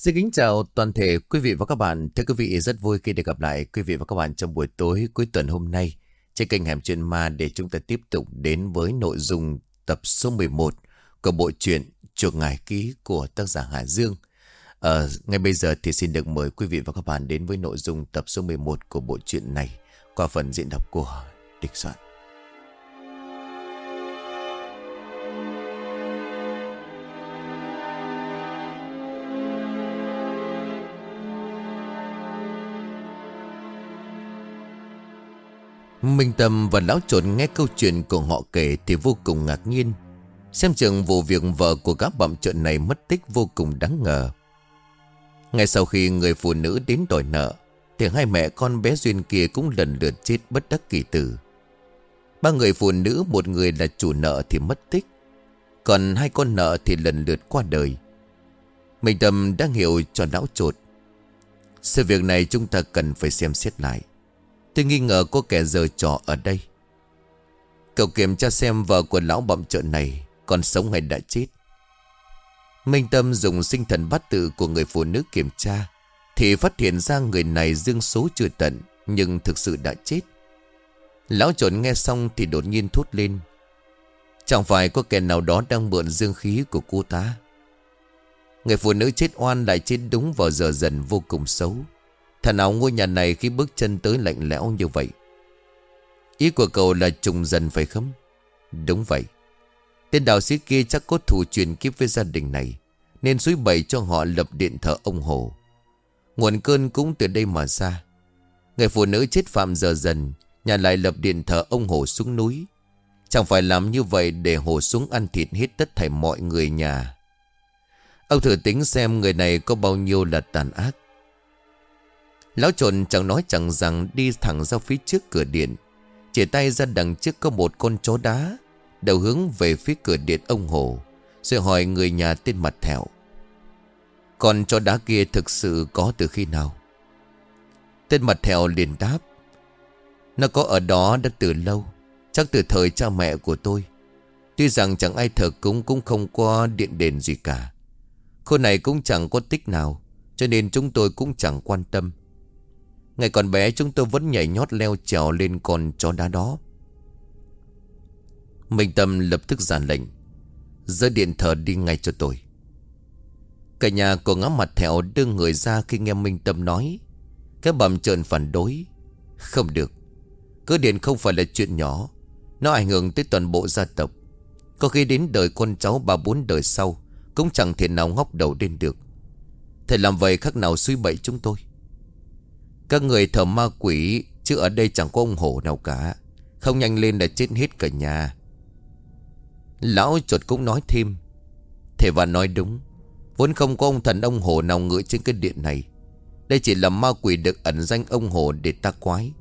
Xin kính chào toàn thể quý vị và các bạn. Thưa quý vị, rất vui khi được gặp lại quý vị và các bạn trong buổi tối cuối tuần hôm nay trên kênh Hẻm Chuyện Ma để chúng ta tiếp tục đến với nội dung tập số 11 của bộ truyện Chuộc Ngải Ký của tác giả Hà Dương. À, ngay bây giờ thì xin được mời quý vị và các bạn đến với nội dung tập số 11 của bộ truyện này qua phần diễn đọc của Địch Soạn. Minh Tâm và Lão Trộn nghe câu chuyện của họ kể thì vô cùng ngạc nhiên. Xem chừng vụ việc vợ của các bậm trộn này mất tích vô cùng đáng ngờ. Ngay sau khi người phụ nữ đến đòi nợ, thì hai mẹ con bé Duyên kia cũng lần lượt chết bất đắc kỳ tử. Ba người phụ nữ, một người là chủ nợ thì mất tích. Còn hai con nợ thì lần lượt qua đời. Minh Tâm đang hiểu cho lão trột. Sự việc này chúng ta cần phải xem xét lại. Tôi nghi ngờ có kẻ giờ trò ở đây. Cậu kiểm tra xem vợ của lão bậm trợ này Còn sống hay đã chết. Minh Tâm dùng sinh thần bát tự của người phụ nữ kiểm tra, Thì phát hiện ra người này dương số chưa tận, Nhưng thực sự đã chết. Lão trộn nghe xong thì đột nhiên thốt lên. Chẳng phải có kẻ nào đó đang mượn dương khí của cô ta? Người phụ nữ chết oan lại chết đúng vào giờ dần vô cùng xấu. Thằng nào ngôi nhà này khi bước chân tới lạnh lẽo như vậy. Ý của cậu là trùng dần phải không? Đúng vậy. Tên đạo sĩ kia chắc có thù truyền kiếp với gia đình này, Nên suối bày cho họ lập điện thờ ông Hồ. Nguồn cơn cũng từ đây mà ra. Người phụ nữ chết phạm giờ dần, Nhà lại lập điện thờ ông Hồ xuống núi. Chẳng phải làm như vậy để Hồ xuống ăn thịt hết tất thảy mọi người nhà. Ông thử tính xem người này có bao nhiêu là tàn ác. Lão trộn chẳng nói chẳng rằng đi thẳng ra phía trước cửa điện. Chỉ tay ra đằng trước có một con chó đá. Đầu hướng về phía cửa điện ông Hồ. Rồi hỏi người nhà tên mặt thẹo. Con chó đá kia thực sự có từ khi nào? Tên mặt thẹo liền đáp. Nó có ở đó đã từ lâu. Chắc từ thời cha mẹ của tôi. Tuy rằng chẳng ai thờ cúng cũng không có điện đền gì cả. Khu này cũng chẳng có tích nào. Cho nên chúng tôi cũng chẳng quan tâm. Ngày còn bé, chúng tôi vẫn nhảy nhót leo trèo lên con chó đá đó. Minh Tâm lập tức giàn lệnh. Giữa điện thờ đi ngay cho tôi. Cả nhà của ngã mặt thẹo đưa người ra khi nghe Minh Tâm nói. Cái bầm trợn phản đối. Không được. Cứ điện không phải là chuyện nhỏ. Nó ảnh hưởng tới toàn bộ gia tộc. Có khi đến đời con cháu ba bốn đời sau, Cũng chẳng thể nào ngóc đầu lên được Thầy làm vậy khác nào suy bậy chúng tôi các người thờ ma quỷ, Chứ ở đây chẳng có ông hổ nào cả. Không nhanh lên là chết hết cả nhà. Lão chuột cũng nói thêm. Thầy và nói đúng. Vốn không có ông thần ông hồ nào ngự trên cái điện này. Đây chỉ là ma quỷ được ẩn danh ông hồ để ta quái.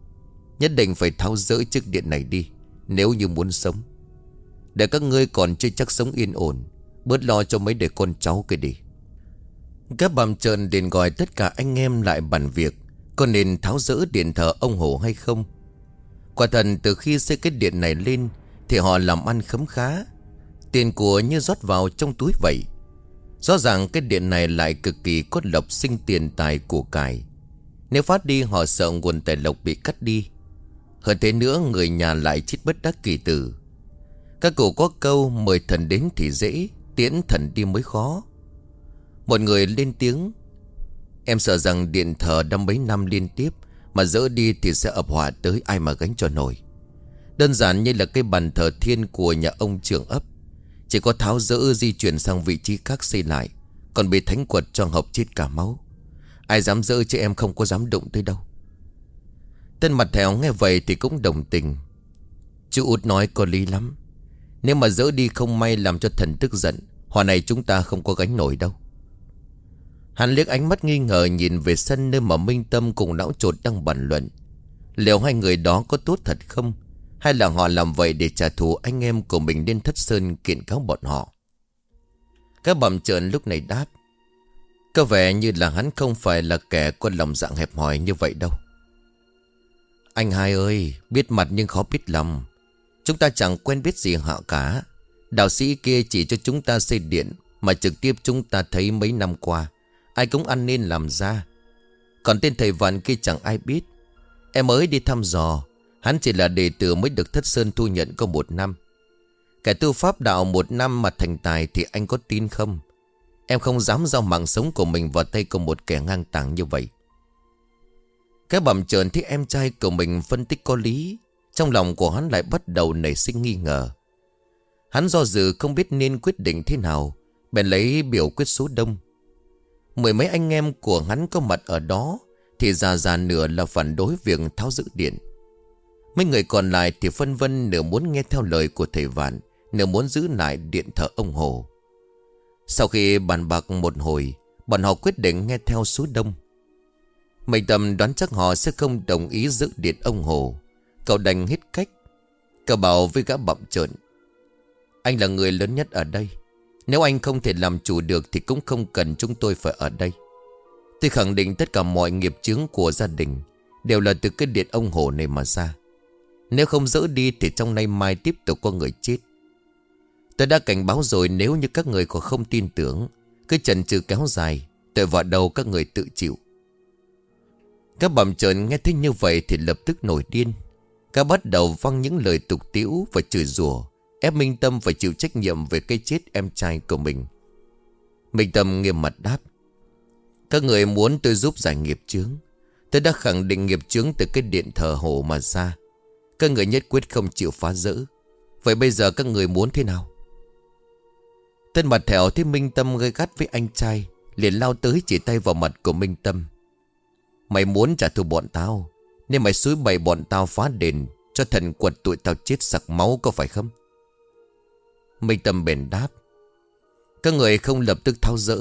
Nhất định phải tháo rỡ chiếc điện này đi, Nếu như muốn sống. Để các ngươi còn chưa chắc sống yên ổn, Bớt lo cho mấy đứa con cháu kia đi. Các bàm trợn liền gọi tất cả anh em lại bàn việc có nên tháo rỡ điện thờ ông Hồ hay không? Quả thần từ khi xây cái điện này lên, Thì họ làm ăn khấm khá. Tiền của như rót vào trong túi vậy. Rõ ràng cái điện này lại cực kỳ cốt lộc sinh tiền tài của cải. Nếu phát đi, họ sợ nguồn tài lộc bị cắt đi. Hơn thế nữa, người nhà lại chết bất đắc kỳ tử. Các cụ có câu, mời thần đến thì dễ, Tiễn thần đi mới khó. Một người lên tiếng Em sợ rằng điện thờ đâm mấy năm liên tiếp Mà dỡ đi thì sẽ ập họa tới ai mà gánh cho nổi. Đơn giản như là cái bàn thờ thiên của nhà ông trưởng ấp. Chỉ có tháo dỡ di chuyển sang vị trí khác xây lại, Còn bị thánh quật cho học chết cả máu. Ai dám dỡ chứ em không có dám đụng tới đâu. Tên mặt thèo nghe vậy thì cũng đồng tình. Chú út nói có lý lắm. Nếu mà dỡ đi không may làm cho thần tức giận, Hòa này chúng ta không có gánh nổi đâu. Hắn liếc ánh mắt nghi ngờ nhìn về sân nơi mà Minh Tâm cùng lão trột đang bàn luận. Liệu hai người đó có tốt thật không? Hay là họ làm vậy để trả thù anh em của mình lên thất sơn kiện cáo bọn họ? Các bầm trợn lúc này đáp. Có vẻ như là hắn không phải là kẻ có lòng dạng hẹp hòi như vậy đâu. Anh hai ơi, biết mặt nhưng khó biết lòng. Chúng ta chẳng quen biết gì họ cả. Đạo sĩ kia chỉ cho chúng ta xây điện mà trực tiếp chúng ta thấy mấy năm qua. Ai cũng ăn nên làm ra. Còn tên thầy vạn kia chẳng ai biết. Em mới đi thăm dò, Hắn chỉ là đệ tử mới được thất sơn thu nhận có một năm. Kẻ tu pháp đạo một năm mà thành tài Thì anh có tin không? Em không dám giao mạng sống của mình vào tay của một kẻ ngang tàng như vậy. Cái bẩm trợn thấy em trai của mình phân tích có lý, Trong lòng của hắn lại bắt đầu nảy sinh nghi ngờ. Hắn do dự không biết nên quyết định thế nào, Bèn lấy biểu quyết số đông. Mười mấy anh em của hắn có mặt ở đó, Thì già già nửa là phản đối việc tháo giữ điện. Mấy người còn lại thì phân vân nửa muốn nghe theo lời của thầy Vạn, Nửa muốn giữ lại điện thờ ông Hồ. Sau khi bàn bạc một hồi, Bọn họ quyết định nghe theo số đông. Mình tầm đoán chắc họ sẽ không đồng ý giữ điện ông Hồ. Cậu đành hết cách. Cậu bảo với gã bậm trợn, Anh là người lớn nhất ở đây. Nếu anh không thể làm chủ được Thì cũng không cần chúng tôi phải ở đây. Tôi khẳng định tất cả mọi nghiệp chướng của gia đình Đều là từ cái điện ông Hồ này mà ra. Nếu không dỡ đi Thì trong nay mai tiếp tục có người chết. Tôi đã cảnh báo rồi, Nếu như các người còn không tin tưởng, Cứ chần chừ kéo dài, Tội vào đầu các người tự chịu. Các bầm trợn nghe thấy như vậy Thì lập tức nổi điên. Các bắt đầu văng những lời tục tiễu và chửi rủa. Ép Minh Tâm phải chịu trách nhiệm về cái chết em trai của mình. Minh Tâm nghiêm mặt đáp, Các người muốn tôi giúp giải nghiệp chướng, Tôi đã khẳng định nghiệp chướng từ cái điện thờ hồ mà ra. Các người nhất quyết không chịu phá rỡ. Vậy bây giờ các người muốn thế nào? Tên mặt thẻo thấy Minh Tâm gây gắt với anh trai, Liền lao tới chỉ tay vào mặt của Minh Tâm. Mày muốn trả thù bọn tao, nên mày xúi bày bọn tao phá đền Cho thần quật tụi tao chết sặc máu có phải không? Minh Tâm bền đáp. Các người không lập tức thao dỡ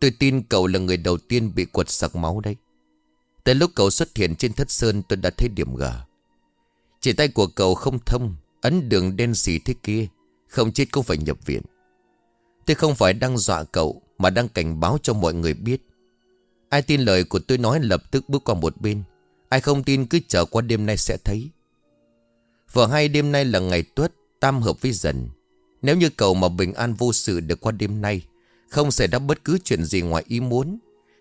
Tôi tin cậu là người đầu tiên bị quật sặc máu đây Tới lúc cậu xuất hiện trên thất sơn, tôi đã thấy điểm gờ Chỉ tay của cậu không thông, Ấn đường đen xì thế kia, Không chết cũng phải nhập viện. Tôi không phải đang dọa cậu, Mà đang cảnh báo cho mọi người biết. Ai tin lời của tôi nói lập tức bước qua một bên. Ai không tin cứ chờ qua đêm nay sẽ thấy. Vừa hay đêm nay là ngày tuất, Tam hợp với dần. Nếu như cậu mà bình an vô sự được qua đêm nay, Không xảy ra bất cứ chuyện gì ngoài ý muốn,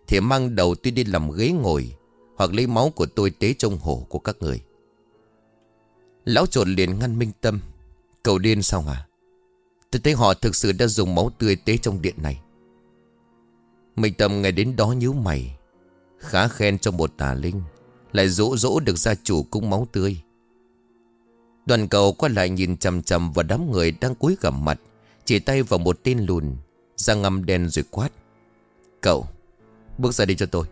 Thì mang đầu tôi đi làm ghế ngồi Hoặc lấy máu của tôi tế trong hổ của các người. Lão trột liền ngăn minh tâm. Cậu điên sao hả? Tôi thấy họ thực sự đã dùng máu tươi tế trong điện này. Minh tâm ngày đến đó nhíu mày, Khá khen cho một tà linh, lại dỗ dỗ được gia chủ cung máu tươi. Đoàn cầu qua lại nhìn chầm chầm vào đám người đang cúi gằm mặt, Chỉ tay vào một tên lùn ra ngầm đen rồi quát. Cậu, Bước ra đi cho tôi.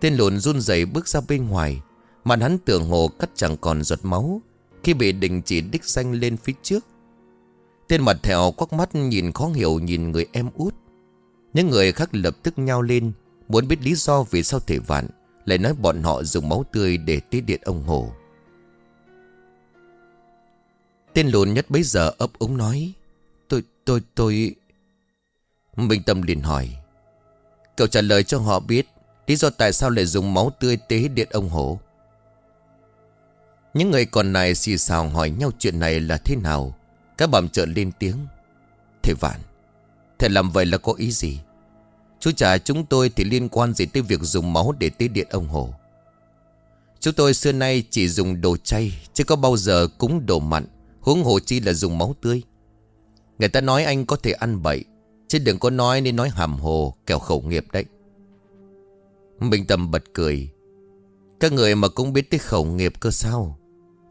Tên lùn run rẩy bước ra bên ngoài Màn hắn tưởng hồ cắt chẳng còn giọt máu Khi bị đình chỉ đích danh lên phía trước. Tên mặt thẹo quắc mắt nhìn khó hiểu nhìn người em út. Những người khác lập tức nhao lên, Muốn biết lý do vì sao thể vạn lại nói bọn họ dùng máu tươi để tế điện ông Hồ. Tên lùn nhất bấy giờ ấp úng nói Tôi, tôi, tôi... Minh Tâm liền hỏi Cậu trả lời cho họ biết Lý do tại sao lại dùng máu tươi tế điện ông Hồ Những người còn lại xì xào hỏi nhau chuyện này là thế nào Các bàm trợ lên tiếng Thầy Vạn Thầy làm vậy là có ý gì? Chú trả chúng tôi thì liên quan gì tới việc dùng máu để tế điện ông Hồ Chúng tôi xưa nay chỉ dùng đồ chay Chứ có bao giờ cúng đồ mặn Huống hồ chi là dùng máu tươi. Người ta nói anh có thể ăn bậy, Chứ đừng có nói nên nói hàm hồ, Kẻo khẩu nghiệp đấy. Minh Tâm bật cười. Các người mà cũng biết tới khẩu nghiệp cơ sao?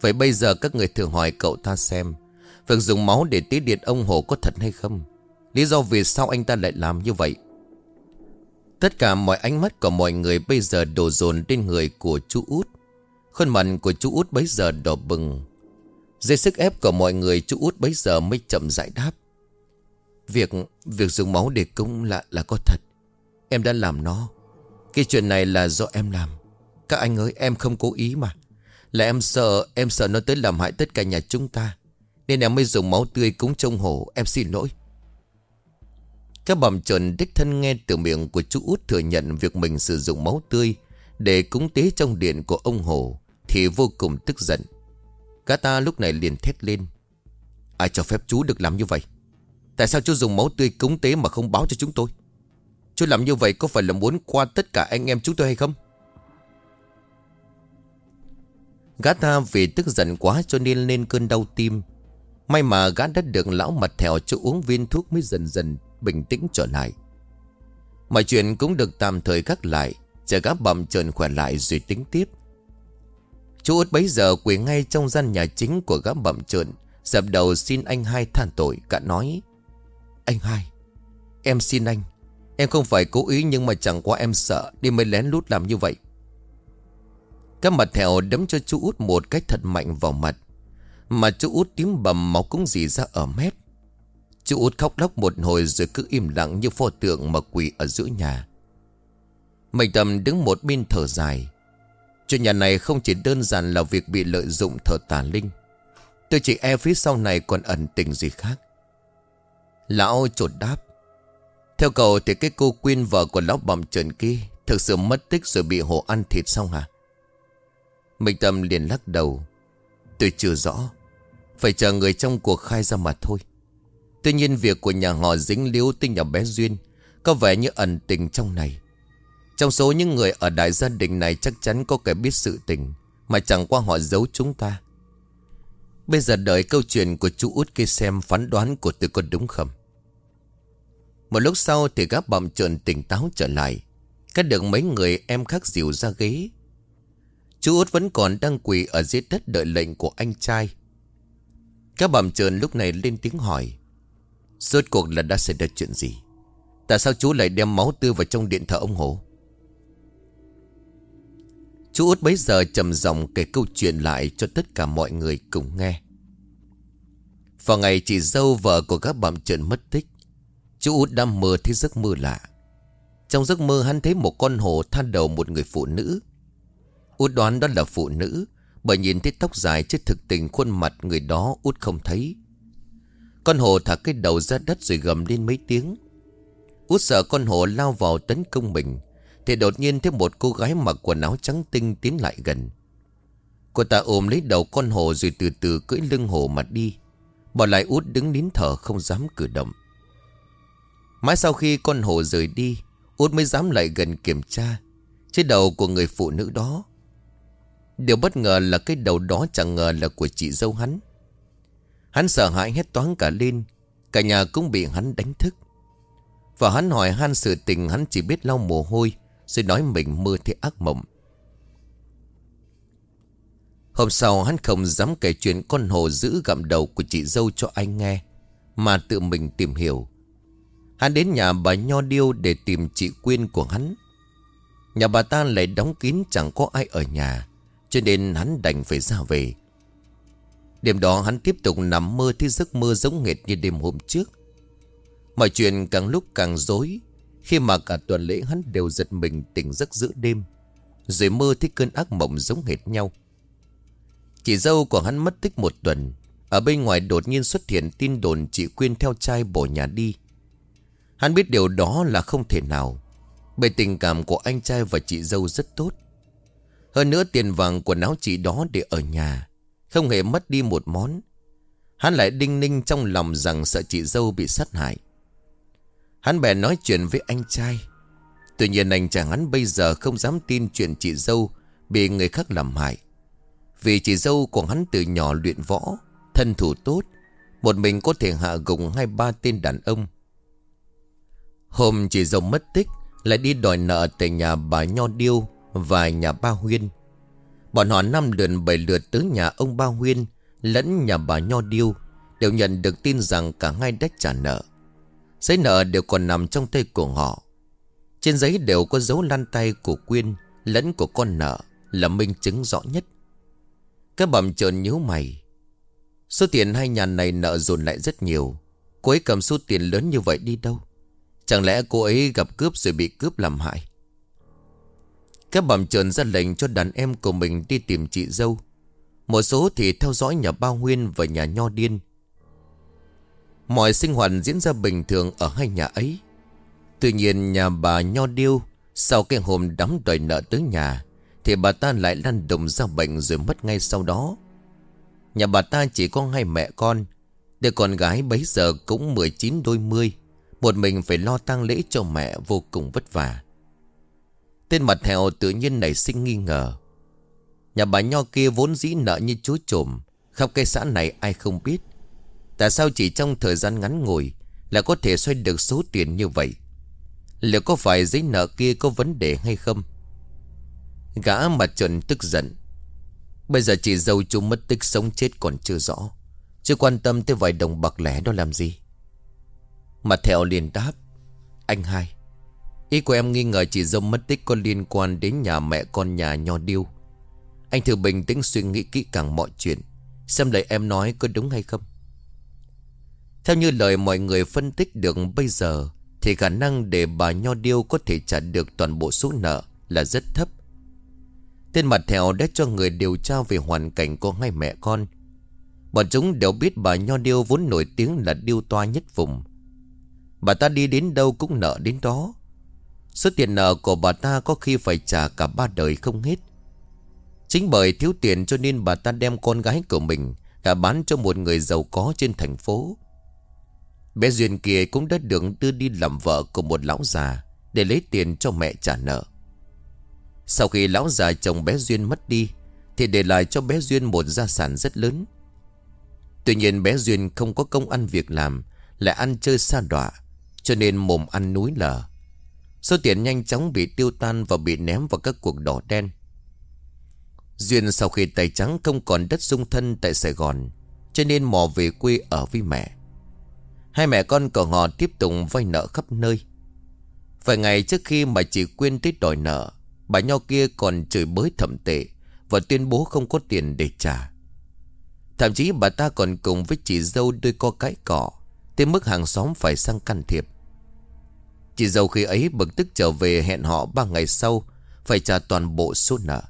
Vậy bây giờ các người thử hỏi cậu ta xem, Việc dùng máu để tí điện ông Hồ có thật hay không? Lý do vì sao anh ta lại làm như vậy? Tất cả mọi ánh mắt của mọi người bây giờ đổ dồn lên người của chú út. Khuôn mặt của chú út bấy giờ đỏ bừng. Dưới sức ép của mọi người, chú út bấy giờ mới chậm giải đáp. Việc việc dùng máu để cúng là là có thật. Em đã làm nó. Cái chuyện này là do em làm. Các anh ơi, em không cố ý mà. Là em sợ em sợ nó tới làm hại tất cả nhà chúng ta. Nên em mới dùng máu tươi cúng trông hổ Em xin lỗi các bầm trần đích thân nghe từ miệng của chú út thừa nhận việc mình sử dụng máu tươi để cúng tế trong điện của ông Hồ thì vô cùng tức giận. Gã ta lúc này liền thét lên. Ai cho phép chú được làm như vậy? Tại sao chú dùng máu tươi cúng tế mà không báo cho chúng tôi? Chú làm như vậy có phải là muốn qua tất cả anh em chúng tôi hay không Gã ta vì tức giận quá cho nên lên cơn đau tim May mà gã đã được lão mặt thèo cho uống viên thuốc mới dần dần bình tĩnh trở lại Mọi chuyện cũng được tạm thời gác lại Chờ gã bầm trần khỏe lại rồi tính tiếp Chú út bấy giờ quỳ ngay trong gian nhà chính của gã bậm trợn Dập đầu xin anh hai than tội Cả nói, Anh hai, Em xin anh. Em không phải cố ý nhưng mà chẳng qua em sợ Đi mới lén lút làm như vậy. Các mặt thèo đấm cho chú út một cách thật mạnh vào mặt. Mà chú út tím bầm máu cũng dì ra ở mép. Chú út khóc lóc một hồi rồi cứ im lặng như pho tượng mà quỳ ở giữa nhà. Mình tầm đứng một bên thở dài. Chuyện nhà này không chỉ đơn giản là việc bị lợi dụng thờ tà linh. Tôi chỉ e phía sau này còn ẩn tình gì khác. Lão trột đáp. Theo cậu thì cái cô Quyên vợ của lão bầm trần kia Thực sự mất tích rồi bị hổ ăn thịt xong hả? Minh Tâm liền lắc đầu. Tôi chưa rõ. Phải chờ người trong cuộc khai ra mà thôi. Tuy nhiên việc của nhà họ dính liếu tinh nhà bé Duyên Có vẻ như ẩn tình trong này. Trong số những người ở đại gia đình này chắc chắn có kẻ biết sự tình, Mà chẳng qua họ giấu chúng ta. Bây giờ đợi câu chuyện của chú út kia xem phán đoán của tôi có đúng không? Một lúc sau thì các bầm trợn tỉnh táo trở lại. Cắt được mấy người em khác dìu ra ghế. Chú út vẫn còn đang quỳ ở dưới đất đợi lệnh của anh trai. Các bầm trợn lúc này lên tiếng hỏi, Rốt cuộc là đã xảy ra chuyện gì? Tại sao chú lại đem máu tươi vào trong điện thờ ông Hồ Chú út bấy giờ trầm giọng kể câu chuyện lại cho tất cả mọi người cùng nghe Vào ngày chị dâu vợ của các bạm trợn mất tích, Chú út đã mơ thấy giấc mơ lạ Trong giấc mơ, hắn thấy một con hổ than đầu một người phụ nữ Út đoán đó là phụ nữ, Bởi nhìn thấy tóc dài chứ thực tình khuôn mặt người đó, út không thấy con hổ thả cái đầu ra đất rồi gầm lên mấy tiếng. Út sợ con hổ lao vào tấn công mình. Thì đột nhiên thấy một cô gái mặc quần áo trắng tinh tiến lại gần. Cô ta ôm lấy đầu con hổ rồi từ từ cưỡi lưng hổ mà đi. Bỏ lại út đứng nín thở không dám cử động. Mãi sau khi con hổ rời đi, út mới dám lại gần kiểm tra. Trên đầu của người phụ nữ đó. Điều bất ngờ là cái đầu đó chẳng ngờ là của chị dâu hắn. Hắn sợ hãi hết toán cả lên Cả nhà cũng bị hắn đánh thức Và hắn hỏi han sự tình hắn chỉ biết lau mồ hôi rồi nói mình mơ thấy ác mộng Hôm sau, hắn không dám kể chuyện con hồ giữ gặm đầu của chị dâu cho anh nghe, Mà tự mình tìm hiểu Hắn đến nhà bà Nho Điêu để tìm chị Quyên của hắn Nhà bà ta lại đóng kín chẳng có ai ở nhà, Cho nên hắn đành phải ra về Đêm đó hắn tiếp tục nằm mơ thấy giấc mơ giống nghệt như đêm hôm trước. Mọi chuyện càng lúc càng dối. Khi mà cả tuần lễ hắn đều giật mình tỉnh giấc giữa đêm. Rồi mơ thấy cơn ác mộng giống hệt nhau. Chị dâu của hắn mất tích một tuần. Ở bên ngoài đột nhiên xuất hiện tin đồn chị Quyên theo trai bỏ nhà đi. Hắn biết điều đó là không thể nào. Bởi tình cảm của anh trai và chị dâu rất tốt. Hơn nữa tiền vàng quần áo chị đó để ở nhà. Không hề mất đi một món Hắn lại đinh ninh trong lòng rằng sợ chị dâu bị sát hại Hắn bèn nói chuyện với anh trai. Tuy nhiên anh chàng hắn bây giờ không dám tin chuyện chị dâu Bị người khác làm hại. Vì chị dâu của hắn từ nhỏ luyện võ, Thân thủ tốt, Một mình có thể hạ gục hai ba tên đàn ông. Hôm chị dâu mất tích, Lại đi đòi nợ tại nhà bà Nho Điêu Và nhà ba Huyên. Bọn họ năm lượt bảy lượt tới nhà ông Ba Huyên Lẫn nhà bà Nho Điêu, Đều nhận được tin rằng cả hai đã trả nợ. Giấy nợ đều còn nằm trong tay của họ. Trên giấy đều có dấu lăn tay của Quyên, Lẫn của con nợ Là minh chứng rõ nhất. Các bầm trợn nhíu mày. Số tiền hai nhà này nợ dồn lại rất nhiều. Cô ấy cầm số tiền lớn như vậy đi đâu? Chẳng lẽ cô ấy gặp cướp rồi bị cướp làm hại? Các bầm trợn ra lệnh cho đàn em của mình đi tìm chị dâu. Một số thì theo dõi nhà bao huyên và nhà nho điên. Mọi sinh hoạt diễn ra bình thường ở hai nhà ấy. Tuy nhiên, nhà bà nho điêu, Sau cái hôm đóng đòi nợ tới nhà, Thì bà ta lại lăn đùng ra bệnh rồi mất ngay sau đó. Nhà bà ta chỉ có hai mẹ con Đứa con gái bấy giờ cũng 19 đôi mươi, Một mình phải lo tang lễ cho mẹ vô cùng vất vả. Tên mặt hẹo tự nhiên nảy sinh nghi ngờ. Nhà bà Nho kia vốn dĩ nợ như chú trộm Khắp cây xã này ai không biết. Tại sao chỉ trong thời gian ngắn ngủi Là có thể xoay được số tiền như vậy? Liệu có phải giấy nợ kia có vấn đề hay không? Gã mặt trần tức giận. Bây giờ chị dâu chú mất tích sống chết còn chưa rõ, Chưa quan tâm tới vài đồng bạc lẻ đó làm gì? Mặt thẹo liền đáp, Anh hai, Ý của em nghi ngờ chị dâu mất tích có liên quan đến nhà mẹ con nhà nho điêu. Anh thử bình tĩnh suy nghĩ kỹ càng mọi chuyện, Xem lời em nói có đúng hay không. Theo như lời mọi người phân tích được bây giờ, Thì khả năng để bà nho điêu có thể trả được toàn bộ số nợ là rất thấp Tên mặt thèo đã cho người điều tra về hoàn cảnh của hai mẹ con. Bọn chúng đều biết bà Nho Điêu vốn nổi tiếng là điêu toa nhất vùng. Bà ta đi đến đâu cũng nợ đến đó. Số tiền nợ của bà ta có khi phải trả cả ba đời không hết. Chính bởi thiếu tiền cho nên bà ta đem con gái của mình cả bán cho một người giàu có trên thành phố. Bé Duyên kia cũng đã được đưa đi làm vợ của một lão già để lấy tiền cho mẹ trả nợ. Sau khi lão già chồng bé Duyên mất đi, Thì để lại cho bé Duyên một gia sản rất lớn. Tuy nhiên bé Duyên không có công ăn việc làm, Lại ăn chơi xa đọa, Cho nên mồm ăn núi lở. Số tiền nhanh chóng bị tiêu tan Và bị ném vào các cuộc đỏ đen. Duyên sau khi tay trắng không còn đất dung thân tại Sài Gòn, Cho nên mò về quê ở với mẹ. Hai mẹ con của họ tiếp tục vay nợ khắp nơi. Vài ngày trước khi mà chị Quyên tới đòi nợ, Bà nho kia còn chửi bới thậm tệ Và tuyên bố không có tiền để trả. Thậm chí bà ta còn cùng với chị dâu đôi co cái cỏ Tới mức hàng xóm phải sang can thiệp. Chị dâu khi ấy bực tức trở về hẹn họ ba ngày sau, Phải trả toàn bộ số nợ.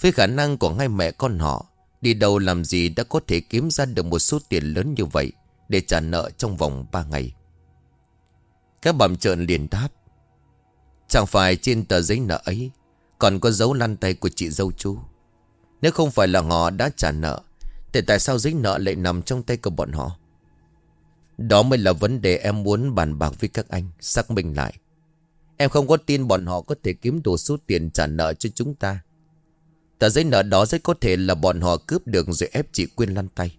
Với khả năng của hai mẹ con họ, Đi đâu làm gì đã có thể kiếm ra được một số tiền lớn như vậy. Để trả nợ trong vòng ba ngày. Các bẩm trợn liền đáp, Chẳng phải trên tờ giấy nợ ấy Còn có dấu lăn tay của chị dâu chú? Nếu không phải là họ đã trả nợ, Thì tại sao giấy nợ lại nằm trong tay của bọn họ? Đó mới là vấn đề em muốn bàn bạc với các anh, Xác minh lại. Em không có tin bọn họ có thể kiếm đủ số tiền trả nợ cho chúng ta. Tờ giấy nợ đó rất có thể là bọn họ cướp được rồi ép chị Quyên lăn tay.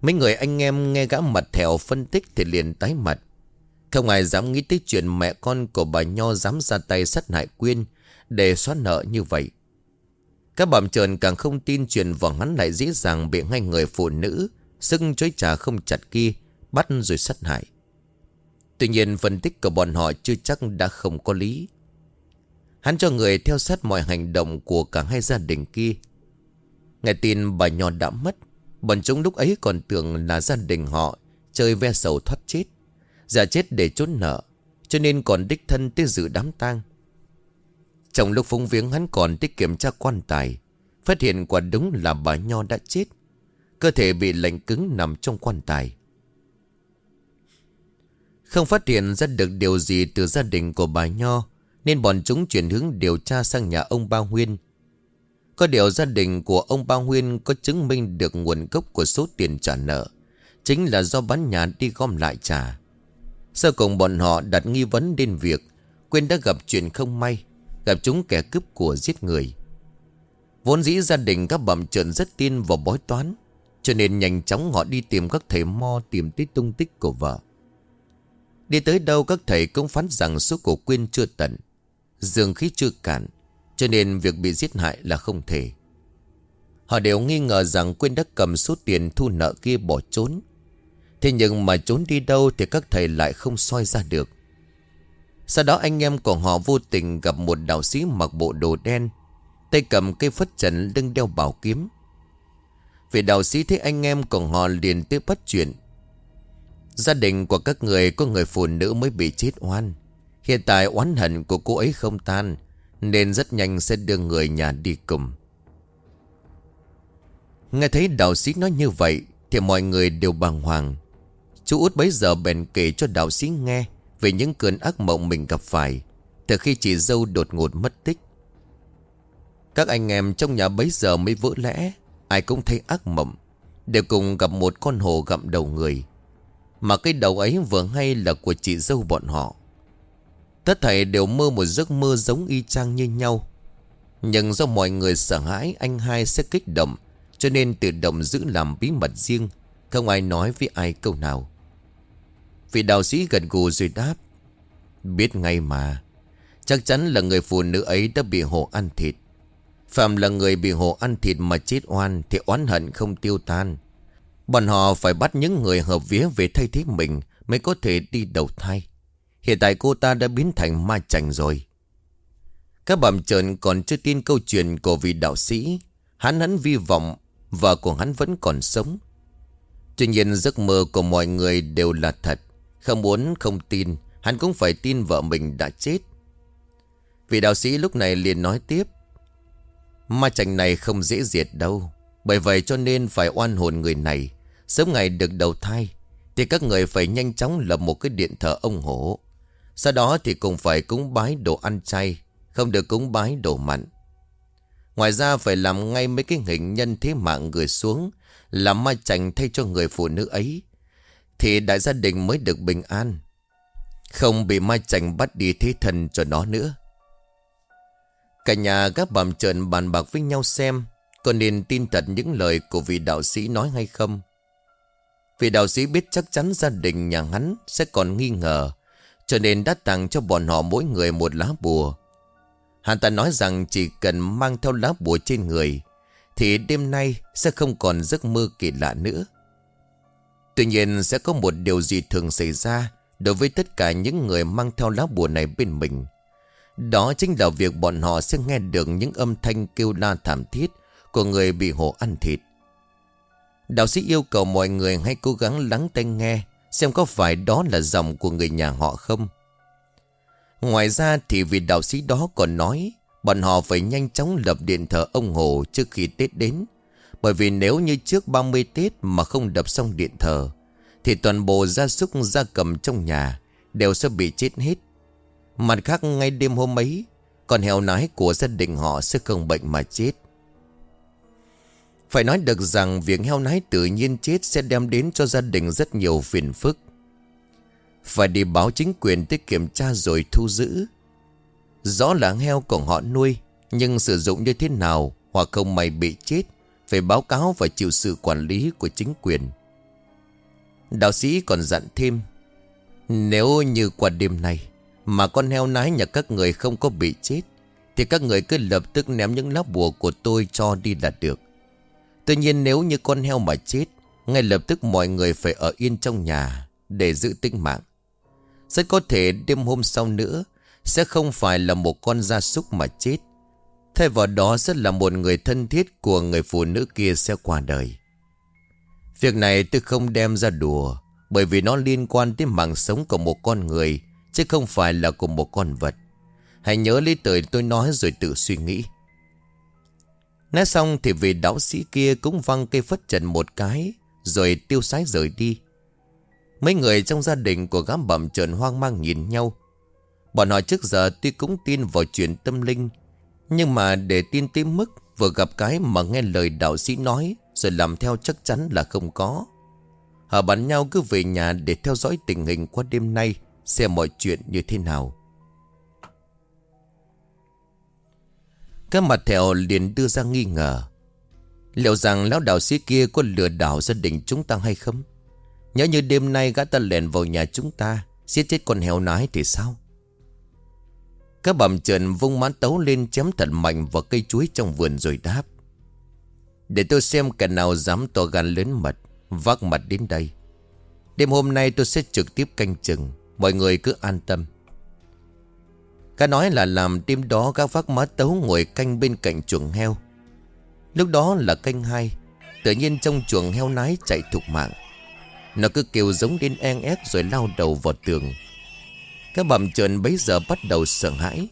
Mấy người anh em nghe gã mặt thèo phân tích thì liền tái mặt không ai dám nghĩ tới chuyện mẹ con của bà Nho dám ra tay sát hại Quyên để xóa nợ như vậy. Các bẩm trờn càng không tin chuyện vòng hắn lại dễ dàng bị ngay người phụ nữ sưng chối trà không chặt kia bắt rồi sát hại. Tuy nhiên phân tích của bọn họ chưa chắc đã không có lý. Hắn cho người theo sát mọi hành động của cả hai gia đình kia. Nghe tin bà Nho đã mất, bọn chúng lúc ấy còn tưởng là gia đình họ, chơi ve sầu thoát chết. Giả chết để trốn nợ, Cho nên còn đích thân tới dự đám tang. Trong lúc phúng viếng hắn còn tích kiểm tra quan tài, Phát hiện quả đúng là bà Nho đã chết. Cơ thể bị lạnh cứng nằm trong quan tài. Không phát hiện ra được điều gì từ gia đình của bà Nho, Nên bọn chúng chuyển hướng điều tra sang nhà ông Ba Huyên có điều gia đình của ông Ba Huyên có chứng minh được nguồn gốc của số tiền trả nợ. Chính là do bán nhà đi gom lại trả. Sau cùng bọn họ đặt nghi vấn đến việc Quyên đã gặp chuyện không may, Gặp chúng kẻ cướp của giết người. Vốn dĩ gia đình các bẩm trợn rất tin vào bói toán, Cho nên nhanh chóng họ đi tìm các thầy mo tìm tới tung tích của vợ. Đi tới đâu các thầy cũng phán rằng số của Quyên chưa tận, Dương khí chưa cạn. Cho nên việc bị giết hại là không thể Họ đều nghi ngờ rằng Quyên đã cầm số tiền thu nợ kia bỏ trốn Thế nhưng mà trốn đi đâu thì các thầy lại không soi ra được. Sau đó anh em của họ vô tình gặp một đạo sĩ mặc bộ đồ đen. Tay cầm cây phất trần lưng đeo bảo kiếm. Vì đạo sĩ thấy anh em của họ liền tới bắt chuyện. Gia đình của các người có người phụ nữ mới bị chết oan. Hiện tại oán hận của cô ấy không tan. Nên rất nhanh sẽ đưa người nhà đi cùng. Nghe thấy đạo sĩ nói như vậy Thì mọi người đều bàng hoàng. Chú út bấy giờ bèn kể cho đạo sĩ nghe Về những cơn ác mộng mình gặp phải, Từ khi chị dâu đột ngột mất tích. Các anh em trong nhà bấy giờ mới vỡ lẽ, Ai cũng thấy ác mộng, Đều cùng gặp một con hồ gặm đầu người. Mà cái đầu ấy vừa hay là của chị dâu bọn họ. Tất thảy đều mơ một giấc mơ giống y chang như nhau. Nhưng do mọi người sợ hãi, anh hai sẽ kích động, Cho nên tự động giữ làm bí mật riêng, Không ai nói với ai câu nào. Vị đạo sĩ gần gù rồi đáp, Biết ngay mà, Chắc chắn là người phụ nữ ấy đã bị hồ ăn thịt. Phạm là người bị hồ ăn thịt mà chết oan Thì oán hận không tiêu tan. Bọn họ phải bắt những người hợp vía về thay thế mình Mới có thể đi đầu thai. Hiện tại cô ta đã biến thành ma chành rồi. Các bạn trợn còn chưa tin câu chuyện của vị đạo sĩ. Hắn hắn vi vọng Vợ của hắn vẫn còn sống. Tuy nhiên giấc mơ của mọi người đều là thật. Không muốn, không tin, Hắn cũng phải tin vợ mình đã chết. Vị đạo sĩ lúc này liền nói tiếp, Ma chành này không dễ diệt đâu. Bởi vậy cho nên phải oan hồn người này. Sớm ngày được đầu thai, Thì các người phải nhanh chóng lập một cái điện thờ ông hổ. Sau đó thì cũng phải cúng bái đồ ăn chay, Không được cúng bái đồ mặn. Ngoài ra phải làm ngay mấy cái hình nhân thế mạng người xuống, Làm ma chành thay cho người phụ nữ ấy. Thì đại gia đình mới được bình an, Không bị ma chành bắt đi thế thần cho nó nữa. Cả nhà các bàm trợn bàn bạc với nhau xem, Có nên tin thật những lời của vị đạo sĩ nói hay không. Vị đạo sĩ biết chắc chắn gia đình nhà hắn sẽ còn nghi ngờ cho nên đã tặng cho bọn họ mỗi người một lá bùa. Hắn ta nói rằng chỉ cần mang theo lá bùa trên người, Thì đêm nay sẽ không còn giấc mơ kỳ lạ nữa. Tuy nhiên sẽ có một điều gì thường xảy ra Đối với tất cả những người mang theo lá bùa này bên mình. Đó chính là việc bọn họ sẽ nghe được những âm thanh kêu la thảm thiết Của người bị hổ ăn thịt. Đạo sĩ yêu cầu mọi người hãy cố gắng lắng tai nghe Xem có phải đó là dòng của người nhà họ không? Ngoài ra thì vị đạo sĩ đó còn nói, Bọn họ phải nhanh chóng lập điện thờ ông Hồ trước khi Tết đến. Bởi vì nếu như trước 30 Tết mà không đập xong điện thờ, Thì toàn bộ gia súc gia cầm trong nhà đều sẽ bị chết hết. Mặt khác, ngay đêm hôm ấy, Con heo nái của gia đình họ sẽ không bệnh mà chết phải nói được rằng việc heo nái tự nhiên chết sẽ đem đến cho gia đình rất nhiều phiền phức. Phải đi báo chính quyền tới kiểm tra rồi thu giữ. Rõ là heo của họ nuôi, nhưng sử dụng như thế nào hoặc không may bị chết, phải báo cáo và chịu sự quản lý của chính quyền. Đạo sĩ còn dặn thêm, nếu như qua đêm này mà con heo nái nhà các người không có bị chết, thì các người cứ lập tức ném những lá bùa của tôi cho đi là được. Tuy nhiên nếu như con heo mà chết, Ngay lập tức mọi người phải ở yên trong nhà Để giữ tính mạng. Rất có thể đêm hôm sau nữa Sẽ không phải là một con gia súc mà chết. Thay vào đó sẽ là một người thân thiết Của người phụ nữ kia sẽ qua đời. Việc này tôi không đem ra đùa, Bởi vì nó liên quan tới mạng sống của một con người, Chứ không phải là của một con vật. Hãy nhớ lấy tới tôi nói rồi tự suy nghĩ. Nói xong thì vị đạo sĩ kia cũng văng cây phất trần một cái, Rồi tiêu sái rời đi. Mấy người trong gia đình của gã bẩm trợn hoang mang nhìn nhau. Bọn họ trước giờ tuy cũng tin vào chuyện tâm linh, Nhưng mà để tin tới mức Vừa gặp cái mà nghe lời đạo sĩ nói, Rồi làm theo chắc chắn là không có. Họ bắn nhau cứ về nhà để theo dõi tình hình qua đêm nay, Xem mọi chuyện như thế nào. Các mặt thèo liền đưa ra nghi ngờ Liệu rằng lão đạo sĩ kia có lừa đảo gia đình chúng ta hay không? Nhớ như đêm nay gã ta lèn vào nhà chúng ta, Giết chết con heo nái thì sao? Các bầm trần vung mãn tấu lên chém thật mạnh vào cây chuối trong vườn rồi đáp Để tôi xem kẻ nào dám to gan lớn mật, Vác mặt đến đây Đêm hôm nay tôi sẽ trực tiếp canh chừng, Mọi người cứ an tâm Cá nói là làm đêm đó các vác má tấu ngồi canh bên cạnh chuồng heo. Lúc đó là canh hai, Tự nhiên trong chuồng heo nái chạy thục mạng. Nó cứ kêu giống đến en ép rồi lao đầu vào tường. Các bầm trợn bấy giờ bắt đầu sợ hãi.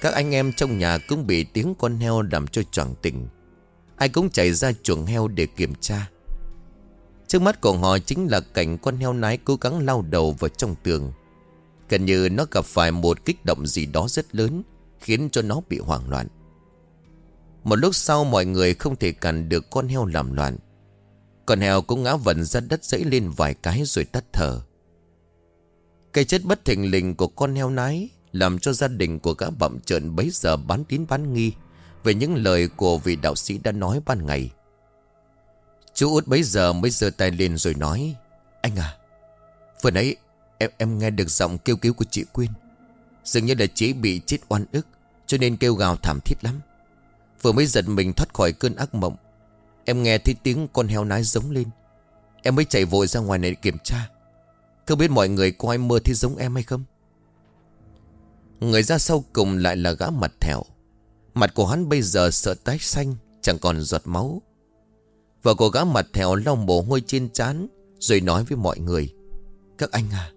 Các anh em trong nhà cũng bị tiếng con heo làm cho choàng tỉnh. Ai cũng chạy ra chuồng heo để kiểm tra. Trước mắt của họ chính là cảnh con heo nái cố gắng lao đầu vào trong tường. Gần như nó gặp phải một kích động gì đó rất lớn, Khiến cho nó bị hoảng loạn. Một lúc sau mọi người không thể cản được con heo làm loạn. Con heo cũng ngã vần ra đất dẫy lên vài cái rồi tắt thở. Cái chết bất thình lình của con heo nái Làm cho gia đình của gã bậm trợn bấy giờ bán tín bán nghi Về những lời của vị đạo sĩ đã nói ban ngày. Chú út bấy giờ mới giơ tay lên rồi nói, Anh à Vừa nãy em em nghe được giọng kêu cứu của chị Quyên. Dường như là chị bị chết oan ức, Cho nên kêu gào thảm thiết lắm. Vừa mới giật mình thoát khỏi cơn ác mộng, Em nghe thấy tiếng con heo nái giống lên. Em mới chạy vội ra ngoài này kiểm tra. Không biết mọi người có ai mơ thấy giống em hay không? Người ra sau cùng lại là gã mặt thẹo. Mặt của hắn bây giờ sợ tái xanh, Chẳng còn giọt máu. Vợ của gã mặt thẹo lau mồ hôi trên trán, Rồi nói với mọi người, Các anh à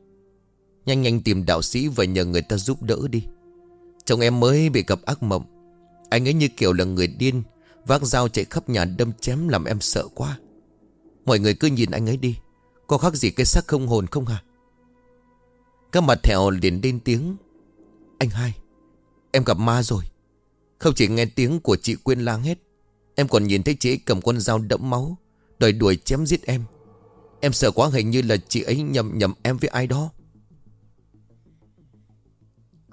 Nhanh nhanh tìm đạo sĩ và nhờ người ta giúp đỡ đi. Chồng em mới bị gặp ác mộng. Anh ấy như kiểu là người điên, Vác dao chạy khắp nhà đâm chém làm em sợ quá. Mọi người cứ nhìn anh ấy đi. Có khác gì cái xác không hồn không hả? Các mặt thẹo liền lên tiếng. Anh hai, Em gặp ma rồi. Không chỉ nghe tiếng của chị Quyên lang hết Em còn nhìn thấy chị ấy cầm con dao đẫm máu, Đòi đuổi chém giết em. Em sợ quá hình như là chị ấy nhầm nhầm em với ai đó.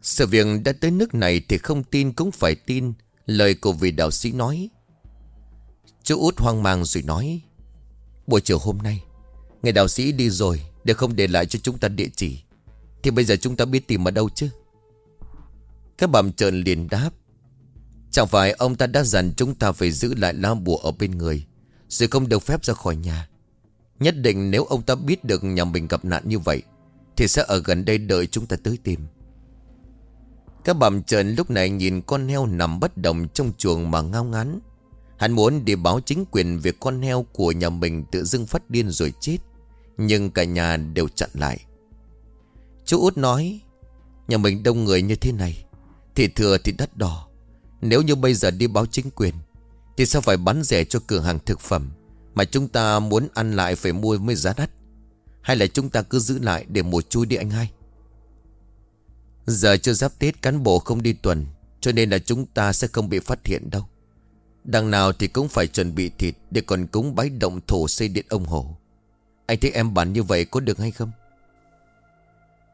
Sự việc đã tới nước này thì không tin cũng phải tin, Lời của vị đạo sĩ nói. Chú út hoang mang rồi nói, Buổi chiều hôm nay, Người đạo sĩ đi rồi Để không để lại cho chúng ta địa chỉ, Thì bây giờ chúng ta biết tìm ở đâu chứ? Các bàm trợn liền đáp, Chẳng phải ông ta đã dặn chúng ta phải giữ lại lá bùa ở bên người, Rồi không được phép ra khỏi nhà. Nhất định nếu ông ta biết được nhà mình gặp nạn như vậy, Thì sẽ ở gần đây đợi chúng ta tới tìm. Các bầm trợn lúc này nhìn con heo nằm bất động trong chuồng mà ngao ngán Hắn muốn đi báo chính quyền việc con heo của nhà mình tự dưng phát điên rồi chết. Nhưng cả nhà đều chặn lại. Chú út nói, nhà mình đông người như thế này, thì thừa thì đắt đỏ. Nếu như bây giờ đi báo chính quyền, thì sao phải bán rẻ cho cửa hàng thực phẩm, mà chúng ta muốn ăn lại phải mua mới giá đắt. Hay là chúng ta cứ giữ lại để mùa chui đi anh hai? Giờ chưa giáp Tết cán bộ không đi tuần, Cho nên là chúng ta sẽ không bị phát hiện đâu. Đằng nào thì cũng phải chuẩn bị thịt Để còn cúng bái động thổ xây điện ông hồ. Anh thấy em bàn như vậy có được hay không?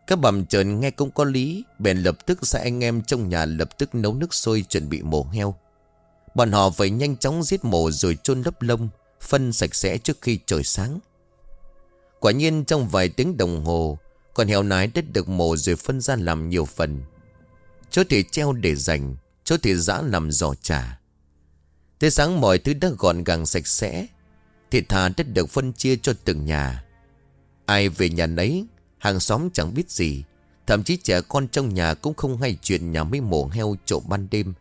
Các bầm trần nghe cũng có lý, Bèn lập tức sai anh em trong nhà lập tức nấu nước sôi chuẩn bị mổ heo. Bọn họ phải nhanh chóng giết mổ rồi chôn lấp lông, Phân sạch sẽ trước khi trời sáng. Quả nhiên trong vài tiếng đồng hồ con heo nái đất được mổ rồi phân ra làm nhiều phần. Chỗ thì treo để dành, Chỗ thì giã làm giò trà. Tới sáng mọi thứ đã gọn gàng sạch sẽ, Thịt thà đất được phân chia cho từng nhà. Ai về nhà nấy, Hàng xóm chẳng biết gì, Thậm chí trẻ con trong nhà cũng không hay chuyện nhà mấy mổ heo trộm ban đêm.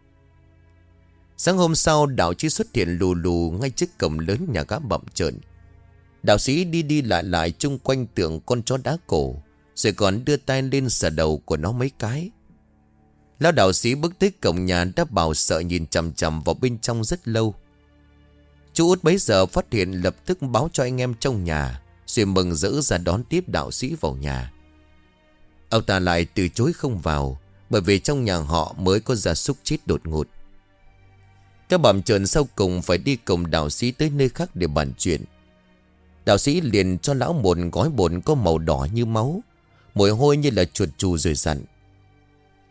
Sáng hôm sau, đạo chí xuất hiện lù lù ngay trước cổng lớn nhà gã bậm trợn. Đạo sĩ đi đi lại lại chung quanh tượng con chó đá cổ. Rồi còn đưa tay lên sờ đầu của nó mấy cái Lão đạo sĩ bước tới cổng nhà đã bảo sợ nhìn chằm chằm vào bên trong rất lâu. Chú út bấy giờ phát hiện lập tức báo cho anh em trong nhà, rồi mừng rỡ ra đón tiếp đạo sĩ vào nhà. Ông ta lại từ chối không vào, bởi vì trong nhà họ mới có gia súc chết đột ngột. Các bẩm trợn sau cùng phải đi cùng đạo sĩ tới nơi khác để bàn chuyện. Đạo sĩ liền cho lão một gói bột có màu đỏ như máu, mùi hôi như là chuột chù rồi dặn.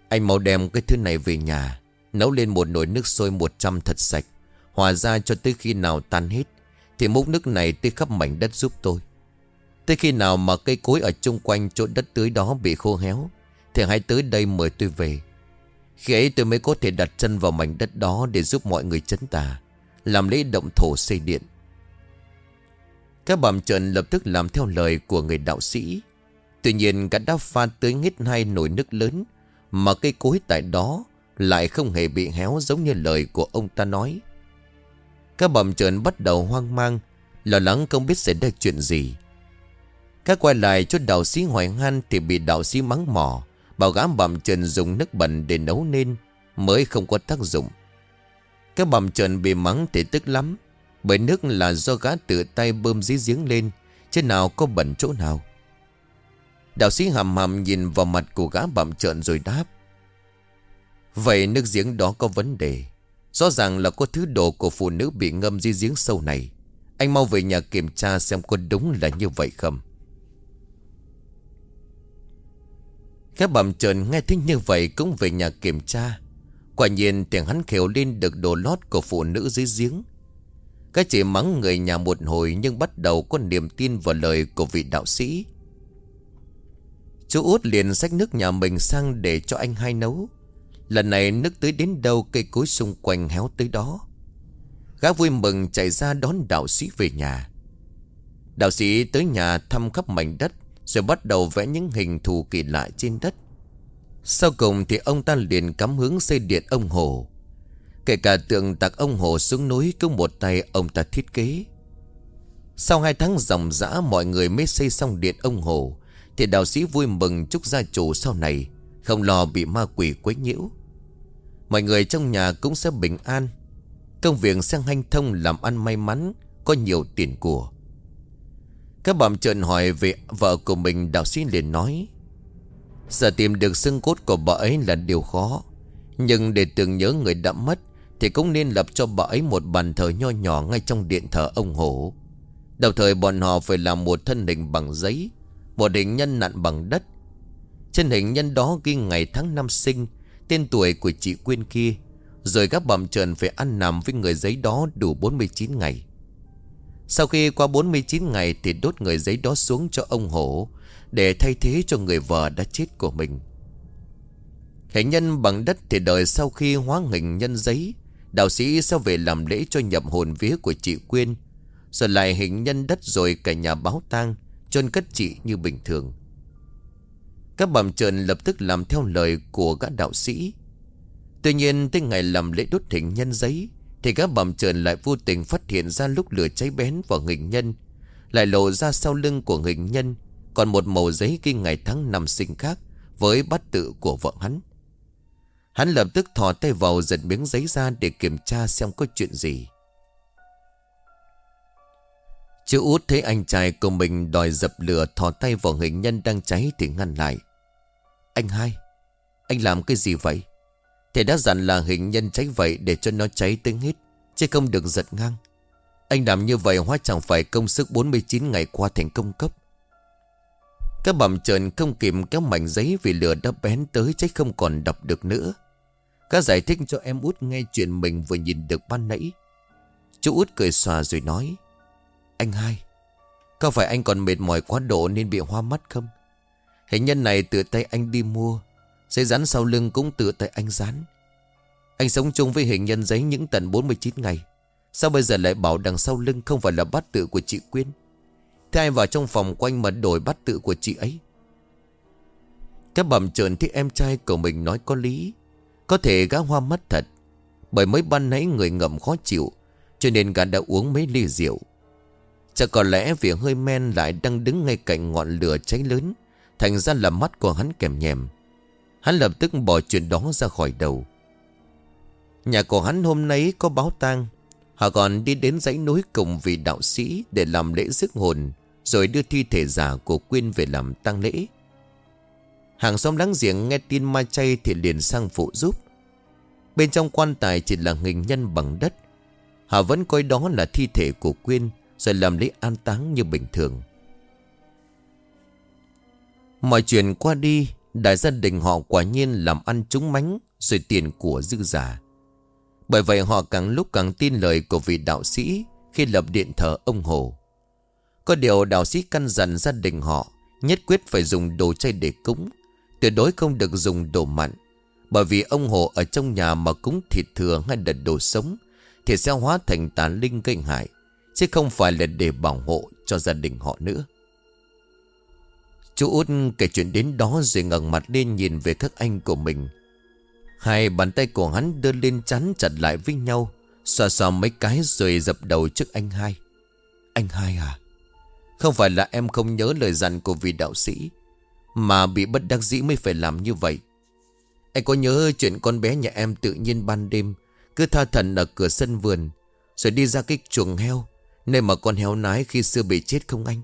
Anh mau đem cái thứ này về nhà, Nấu lên một nồi nước sôi 100 thật sạch, Hòa ra cho tới khi nào tan hết. Thì múc nước này tới khắp mảnh đất giúp tôi. Tới khi nào mà cây cối ở chung quanh chỗ đất tưới đó bị khô héo, Thì hãy tới đây mời tôi về. Khi ấy tôi mới có thể đặt chân vào mảnh đất đó Để giúp mọi người chấn tà, Làm lễ động thổ xây điện. Các bàm trần lập tức làm theo lời của người đạo sĩ. Tuy nhiên cả đã pha tới hết hai nồi nước lớn mà cây cối tại đó lại không hề bị héo giống như lời của ông ta nói. Các bầm trợn bắt đầu hoang mang, lo lắng không biết xảy ra chuyện gì. Các quay lại cho đạo sĩ hoài han thì bị đạo sĩ mắng mỏ, bảo gã bầm trợn dùng nước bẩn để nấu nên mới không có tác dụng. Các bầm trợn bị mắng thì tức lắm, bởi nước là do gã tự tay bơm dí giếng lên, chứ nào có bẩn chỗ nào. Đạo sĩ hầm hầm nhìn vào mặt của gã bạm trợn rồi đáp. Vậy nước giếng đó có vấn đề. Rõ ràng là có thứ đồ của phụ nữ bị ngâm dưới giếng sâu này. Anh mau về nhà kiểm tra xem có đúng là như vậy không Các bầm trần nghe thấy như vậy cũng về nhà kiểm tra Quả nhiên tiếng hắn khều lên được đồ lót của phụ nữ dưới giếng Cái chỉ mắng người nhà một hồi nhưng bắt đầu có niềm tin vào lời của vị đạo sĩ Chú út liền xách nước nhà mình sang để cho anh hai nấu. Lần này nước tới đến đâu cây cối xung quanh héo tới đó. Gã vui mừng chạy ra đón đạo sĩ về nhà. Đạo sĩ tới nhà thăm khắp mảnh đất, Rồi bắt đầu vẽ những hình thù kỳ lạ trên đất. Sau cùng thì ông ta liền cắm hướng xây điện ông hồ. Kể cả tượng tạc ông hồ xuống núi Cũng một tay ông ta thiết kế. Sau hai tháng dòng dã, Mọi người mới xây xong điện ông hồ. Thì đạo sĩ vui mừng chúc gia chủ sau này, Không lo bị ma quỷ quấy nhiễu. Mọi người trong nhà cũng sẽ bình an. Công việc sang hanh thông làm ăn may mắn, Có nhiều tiền của. Các bạn trợn hỏi về vợ của mình, Đạo sĩ liền nói, Giờ tìm được xương cốt của bà ấy là điều khó, Nhưng để tưởng nhớ người đã mất Thì cũng nên lập cho bà ấy một bàn thờ nho nhỏ Ngay trong điện thờ ông hổ Đầu thời bọn họ phải làm một thân hình bằng giấy một hình nhân nặn bằng đất. Trên hình nhân đó ghi ngày tháng năm sinh, Tên tuổi của chị Quyên kia, Rồi các bầm trần phải ăn nằm với người giấy đó đủ 49 ngày. Sau khi qua 49 ngày Thì đốt người giấy đó xuống cho ông hổ Để thay thế cho người vợ đã chết của mình. Hình nhân bằng đất thì đời sau khi hóa hình nhân giấy, Đạo sĩ sẽ về làm lễ cho nhập hồn vía của chị Quyên, Rồi lại hình nhân đất rồi cả nhà báo tang chôn cất chị như bình thường. Các bàm trần lập tức làm theo lời của gã đạo sĩ. Tuy nhiên, tới ngày làm lễ đốt hình nhân giấy, Thì các bàm trần lại vô tình phát hiện ra lúc lửa cháy bén vào hình nhân, Lại lộ ra sau lưng của hình nhân Còn một màu giấy ghi ngày tháng năm sinh khác Với bát tự của vợ hắn. Hắn lập tức thò tay vào giật miếng giấy ra để kiểm tra xem có chuyện gì. Chú út thấy anh trai của mình đòi dập lửa thò tay vào hình nhân đang cháy thì ngăn lại. Anh hai, anh làm cái gì vậy? Thầy đã dặn là hình nhân cháy vậy để cho nó cháy tới hết, chứ không được giật ngang. Anh làm như vậy hóa chẳng phải công sức 49 ngày qua thành công cấp. Các bầm trần không kịp kéo mảnh giấy vì lửa đã bén tới cháy không còn đọc được nữa. Các giải thích cho em út nghe chuyện mình vừa nhìn được ban nãy. Chú út cười xòa rồi nói. Anh hai, Có phải anh còn mệt mỏi quá độ nên bị hoa mắt không? Hình nhân này tự tay anh đi mua, Giấy rắn sau lưng cũng tự tay anh dán. Anh sống chung với hình nhân giấy những tận 49 ngày, Sao bây giờ lại bảo đằng sau lưng không phải là bát tự của chị Quyên? Thế ai vào trong phòng quanh mà đổi bát tự của chị ấy? Các bẩm trợn thấy em trai của mình nói có lý, Có thể gã hoa mắt thật. Bởi mới ban nãy người ngậm khó chịu, Cho nên gã đã uống mấy ly rượu. Chắc có lẽ vì hơi men lại đang đứng ngay cạnh ngọn lửa cháy lớn, Thành ra là mắt của hắn kèm nhèm. Hắn lập tức bỏ chuyện đó ra khỏi đầu. Nhà của hắn hôm nay có báo tang. Họ còn đi đến dãy núi cùng vị đạo sĩ Để làm lễ rước hồn, Rồi đưa thi thể giả của Quyên về làm tang lễ. Hàng xóm láng giềng nghe tin ma chay Thì liền sang phụ giúp. Bên trong quan tài chỉ là hình nhân bằng đất. Họ vẫn coi đó là thi thể của Quyên rồi làm lễ an táng như bình thường. Mọi chuyện qua đi, Đại gia đình họ quả nhiên làm ăn trúng mánh Rồi tiền của dư giả. Bởi vậy họ càng lúc càng tin lời của vị đạo sĩ Khi lập điện thờ ông Hồ. Có điều đạo sĩ căn dặn gia đình họ Nhất quyết phải dùng đồ chay để cúng, Tuyệt đối không được dùng đồ mặn. Bởi vì ông Hồ ở trong nhà mà cúng thịt thừa hay là đồ sống Thì sẽ hóa thành tà linh gây hại. Chứ không phải là để bảo hộ cho gia đình họ nữa. Chú út kể chuyện đến đó rồi ngẩng mặt lên nhìn về các anh của mình. Hai bàn tay của hắn đưa lên chắn chặt lại với nhau, Xoa xoa mấy cái rồi dập đầu trước anh hai. Anh hai à Không phải là em không nhớ lời dặn của vị đạo sĩ, Mà bị bất đắc dĩ mới phải làm như vậy. Anh có nhớ chuyện con bé nhà em tự nhiên ban đêm, Cứ tha thần ở cửa sân vườn, Rồi đi ra cái chuồng heo Nơi mà con heo nái khi xưa bị chết không anh?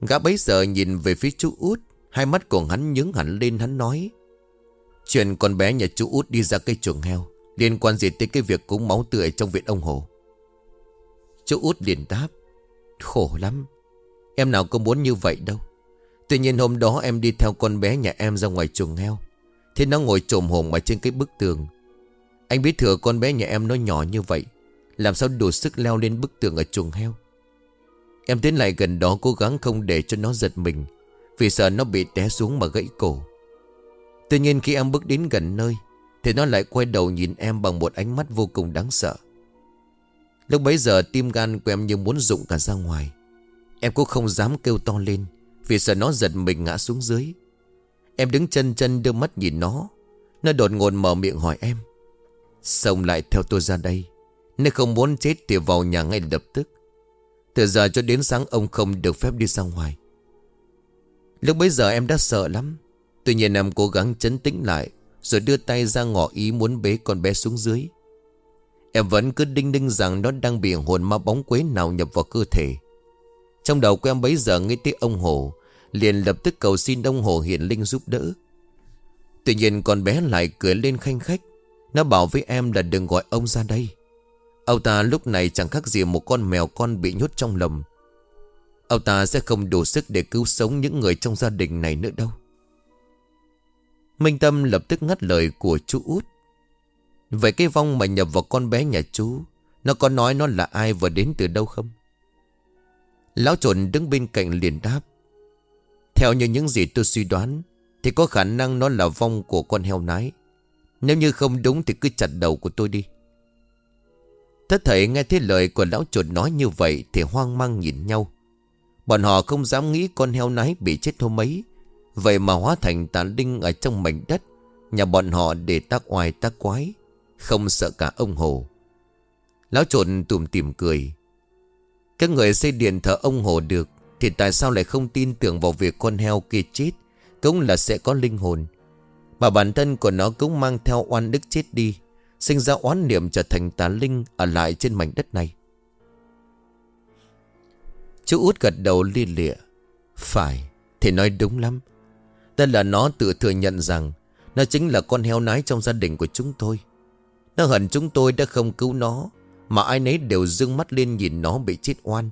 Gã bấy giờ nhìn về phía chú út, Hai mắt của hắn nhướng hẳn lên, hắn nói, Chuyện con bé nhà chú út đi ra cây chuồng heo Liên quan gì tới cái việc cúng máu tươi trong viện ông Hồ? Chú út liền đáp, Khổ lắm, Em nào có muốn như vậy đâu. Tuy nhiên hôm đó em đi theo con bé nhà em ra ngoài chuồng heo, Thế nó ngồi trồm hồn ở trên cái bức tường. Anh biết thừa con bé nhà em nó nhỏ như vậy làm sao đủ sức leo lên bức tường ở chuồng heo? Em tiến lại gần đó cố gắng không để cho nó giật mình, Vì sợ nó bị té xuống mà gãy cổ. Tuy nhiên khi em bước đến gần nơi, Thì nó lại quay đầu nhìn em bằng một ánh mắt vô cùng đáng sợ. Lúc bấy giờ tim gan của em như muốn rụng cả ra ngoài. Em cũng không dám kêu to lên, Vì sợ nó giật mình ngã xuống dưới. Em đứng chân chân đưa mắt nhìn nó. Nó đột ngột mở miệng hỏi em Xong lại theo tôi ra đây? Nếu không muốn chết thì vào nhà ngay lập tức. Từ giờ cho đến sáng ông không được phép đi ra ngoài. Lúc bấy giờ em đã sợ lắm. Tuy nhiên em cố gắng chấn tĩnh lại, Rồi đưa tay ra ngỏ ý muốn bế con bé xuống dưới. Em vẫn cứ đinh đinh rằng nó đang bị hồn ma bóng quế nào nhập vào cơ thể. Trong đầu của em bấy giờ nghe tiếng ông Hồ, Liền lập tức cầu xin ông Hồ hiện linh giúp đỡ. Tuy nhiên con bé lại cười lên khanh khách. Nó bảo với em là đừng gọi ông ra đây. Ông ta lúc này chẳng khác gì một con mèo con bị nhốt trong lồng. Ông ta sẽ không đủ sức để cứu sống những người trong gia đình này nữa đâu. Minh Tâm lập tức ngắt lời của chú út. Vậy cái vong mà nhập vào con bé nhà chú, Nó có nói nó là ai và đến từ đâu không? Lão trộn đứng bên cạnh liền đáp. Theo như những gì tôi suy đoán, Thì có khả năng nó là vong của con heo nái. Nếu như không đúng thì cứ chặt đầu của tôi đi. Thất thầy nghe thấy lời của lão chuột nói như vậy Thì hoang mang nhìn nhau. Bọn họ không dám nghĩ con heo nái bị chết hôm ấy. Vậy mà hóa thành tà linh ở trong mảnh đất, Nhà bọn họ để tác oai tác quái, Không sợ cả ông Hồ. Lão chuột tùm tìm cười. Các người xây điện thờ ông Hồ được, Thì tại sao lại không tin tưởng vào việc con heo kia chết, Cũng là sẽ có linh hồn. Mà bản thân của nó cũng mang theo oan đức chết đi. Sinh ra oán niệm trở thành tà linh Ở lại trên mảnh đất này. Chú út gật đầu li lịa. Phải Thì nói đúng lắm. Tên là nó tự thừa nhận rằng Nó chính là con heo nái trong gia đình của chúng tôi. Nó hận chúng tôi đã không cứu nó, Mà ai nấy đều dương mắt lên nhìn nó bị chết oan.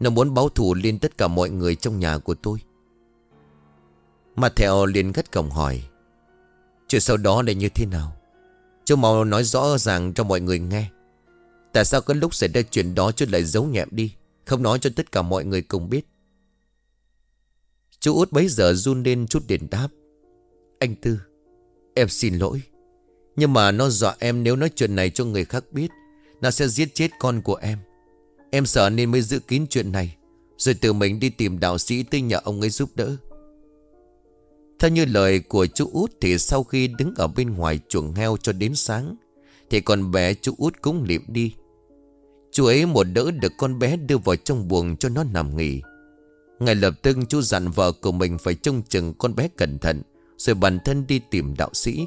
Nó muốn báo thù lên tất cả mọi người trong nhà của tôi. Mà theo liền gắt cổng hỏi, Chuyện sau đó là như thế nào? Chú mau nói rõ ràng cho mọi người nghe. Tại sao có lúc xảy ra chuyện đó chú lại giấu nhẹm đi, Không nói cho tất cả mọi người cùng biết? Chú út bấy giờ run lên chút điện đáp. Anh Tư, Em xin lỗi. Nhưng mà nó dọa em nếu nói chuyện này cho người khác biết, Nó sẽ giết chết con của em. Em sợ nên mới giữ kín chuyện này, Rồi tự mình đi tìm đạo sĩ tới nhà ông ấy giúp đỡ. Theo như lời của chú út Thì sau khi đứng ở bên ngoài chuồng heo cho đến sáng, Thì con bé chú út cũng liệm đi. Chú ấy một đỡ được con bé đưa vào trong buồng cho nó nằm nghỉ. Ngay lập tức chú dặn vợ của mình phải trông chừng con bé cẩn thận, Rồi bản thân đi tìm đạo sĩ.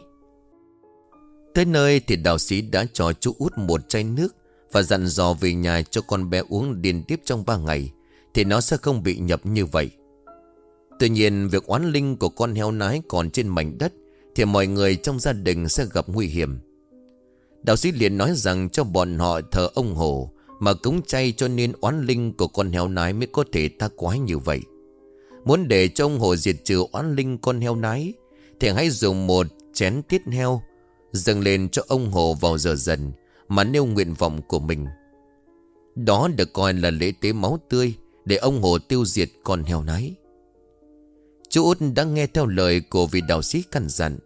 Tới nơi thì đạo sĩ đã cho chú út một chai nước Và dặn dò về nhà cho con bé uống liên tiếp trong 3 ngày, Thì nó sẽ không bị nhập như vậy. Tuy nhiên, việc oán linh của con heo nái còn trên mảnh đất Thì mọi người trong gia đình sẽ gặp nguy hiểm. Đạo sĩ liền nói rằng cho bọn họ thờ ông Hồ mà cúng chay cho nên oán linh của con heo nái mới có thể ta quái như vậy. Muốn để cho ông hồ diệt trừ oán linh con heo nái Thì hãy dùng một chén tiết heo Dâng lên cho ông hồ vào giờ dần Mà nêu nguyện vọng của mình. Đó được coi là lễ tế máu tươi Để ông hồ tiêu diệt con heo nái. Chú Út đã nghe theo lời của vị đạo sĩ căn dặn.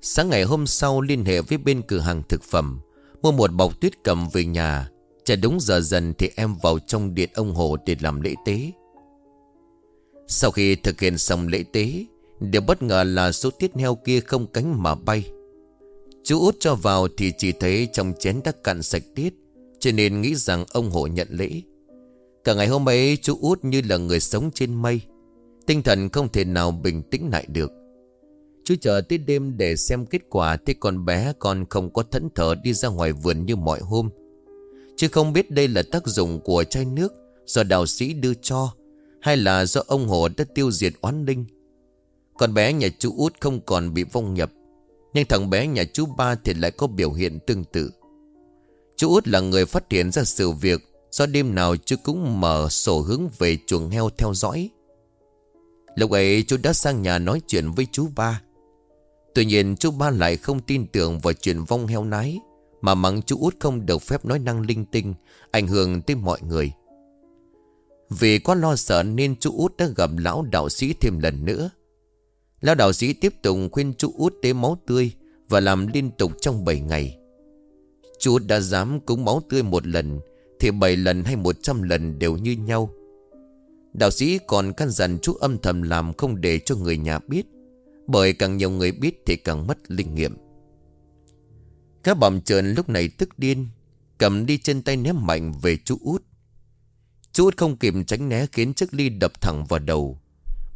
Sáng ngày hôm sau liên hệ với bên cửa hàng thực phẩm, Mua một bọc tuyết cầm về nhà. Chả đúng giờ dần thì em vào trong điện ông Hồ để làm lễ tế. Sau khi thực hiện xong lễ tế, Điều bất ngờ là số tiết heo kia không cánh mà bay. Chú út cho vào thì chỉ thấy trong chén đã cạn sạch tiết, Cho nên nghĩ rằng ông Hồ nhận lễ. Cả ngày hôm ấy, chú út như là người sống trên mây. Tinh thần không thể nào bình tĩnh lại được. Chú chờ tới đêm để xem kết quả Thế con bé còn không có thẫn thờ đi ra ngoài vườn như mọi hôm. Chứ không biết đây là tác dụng của chai nước Do đạo sĩ đưa cho, Hay là do ông Hồ đã tiêu diệt oán linh. Con bé nhà chú út không còn bị vong nhập, Nhưng thằng bé nhà chú ba thì lại có biểu hiện tương tự. Chú út là người phát hiện ra sự việc, Do đêm nào chú cũng mở sổ hướng về chuồng heo theo dõi. Lúc ấy chú đã sang nhà nói chuyện với chú ba. Tuy nhiên chú ba lại không tin tưởng vào chuyện vong heo nái, Mà mắng chú út không được phép nói năng linh tinh, Ảnh hưởng tới mọi người. Vì quá lo sợ nên chú út đã gặp lão đạo sĩ thêm lần nữa. Lão đạo sĩ tiếp tục khuyên chú út tế máu tươi Và làm liên tục trong 7 ngày. Chú út đã dám cúng máu tươi một lần, Thì 7 lần hay 100 lần đều như nhau. Đạo sĩ còn căn dặn chú âm thầm làm không để cho người nhà biết, Bởi càng nhiều người biết thì càng mất linh nghiệm. Các bầm trơn lúc này tức điên, Cầm đi trên tay ném mạnh về chú út. Chú út không kịp tránh né khiến chiếc ly đập thẳng vào đầu.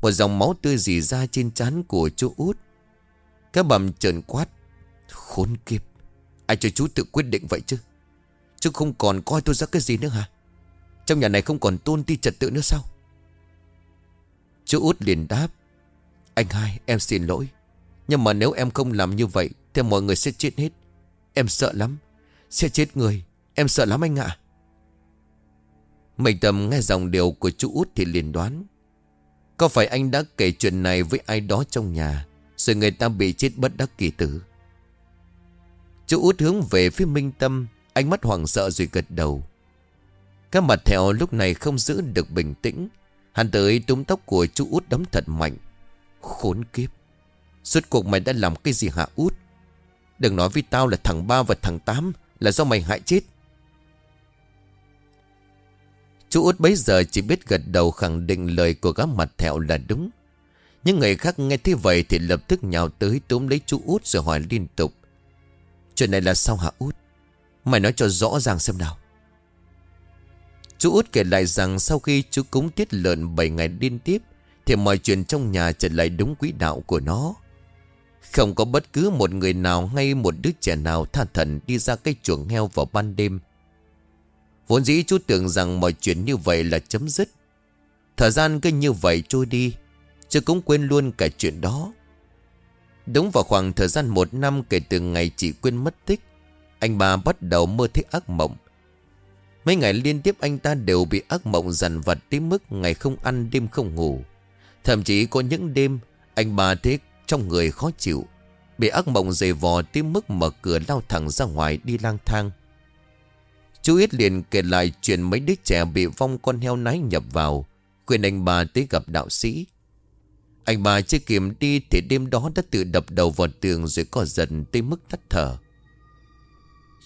Một dòng máu tươi dì ra trên trán của chú út. Các bầm trơn quát, Khốn kiếp, Ai cho chú tự quyết định vậy chứ? Chứ không còn coi tôi ra cái gì nữa hả? Trong nhà này không còn tôn ti trật tự nữa sao? Chú út liền đáp. Anh hai, em xin lỗi. Nhưng mà nếu em không làm như vậy, Thì mọi người sẽ chết hết. Em sợ lắm. Sẽ chết người. Em sợ lắm anh ạ. Mình tầm nghe dòng điều của chú út thì liền đoán. Có phải anh đã kể chuyện này với ai đó trong nhà, Rồi người ta bị chết bất đắc kỳ tử? Chú út hướng về phía Minh Tâm, Ánh mắt hoảng sợ rồi gật đầu. Các mặt thẹo lúc này không giữ được bình tĩnh. Hắn tới túm tóc của chú út đấm thật mạnh. Khốn kiếp. Suốt cuộc mày đã làm cái gì hả út? Đừng nói với tao là thằng ba và thằng tám Là do mày hại chết. Chú út bấy giờ chỉ biết gật đầu khẳng định lời của gã mặt thẹo là đúng. Những người khác nghe thế vậy thì lập tức nhào tới túm lấy chú út rồi hỏi liên tục. Chuyện này là sao hả út? Mày nói cho rõ ràng xem nào. Chú út kể lại rằng sau khi chú cúng tiết lợn 7 ngày liên tiếp, Thì mọi chuyện trong nhà trở lại đúng quỹ đạo của nó. Không có bất cứ một người nào hay một đứa trẻ nào tha thần đi ra cây chuồng heo vào ban đêm. Vốn dĩ chú tưởng rằng mọi chuyện như vậy là chấm dứt. Thời gian cứ như vậy trôi đi Chứ cũng quên luôn cả chuyện đó. Đúng vào khoảng thời gian một năm kể từ ngày chị quên mất tích, Anh bà bắt đầu mơ thấy ác mộng. Mấy ngày liên tiếp anh ta đều bị ác mộng dằn vặt đến mức ngày không ăn, đêm không ngủ. Thậm chí có những đêm, anh bà thấy trong người khó chịu. Bị ác mộng dày vò tới mức mở cửa lao thẳng ra ngoài đi lang thang. Chú Ít liền kể lại chuyện mấy đứa trẻ bị vong con heo nái nhập vào. Khuyên anh bà tới gặp đạo sĩ. Anh bà chưa kịp đi thì đêm đó đã tự đập đầu vào tường rồi có dần tới mức tắt thở.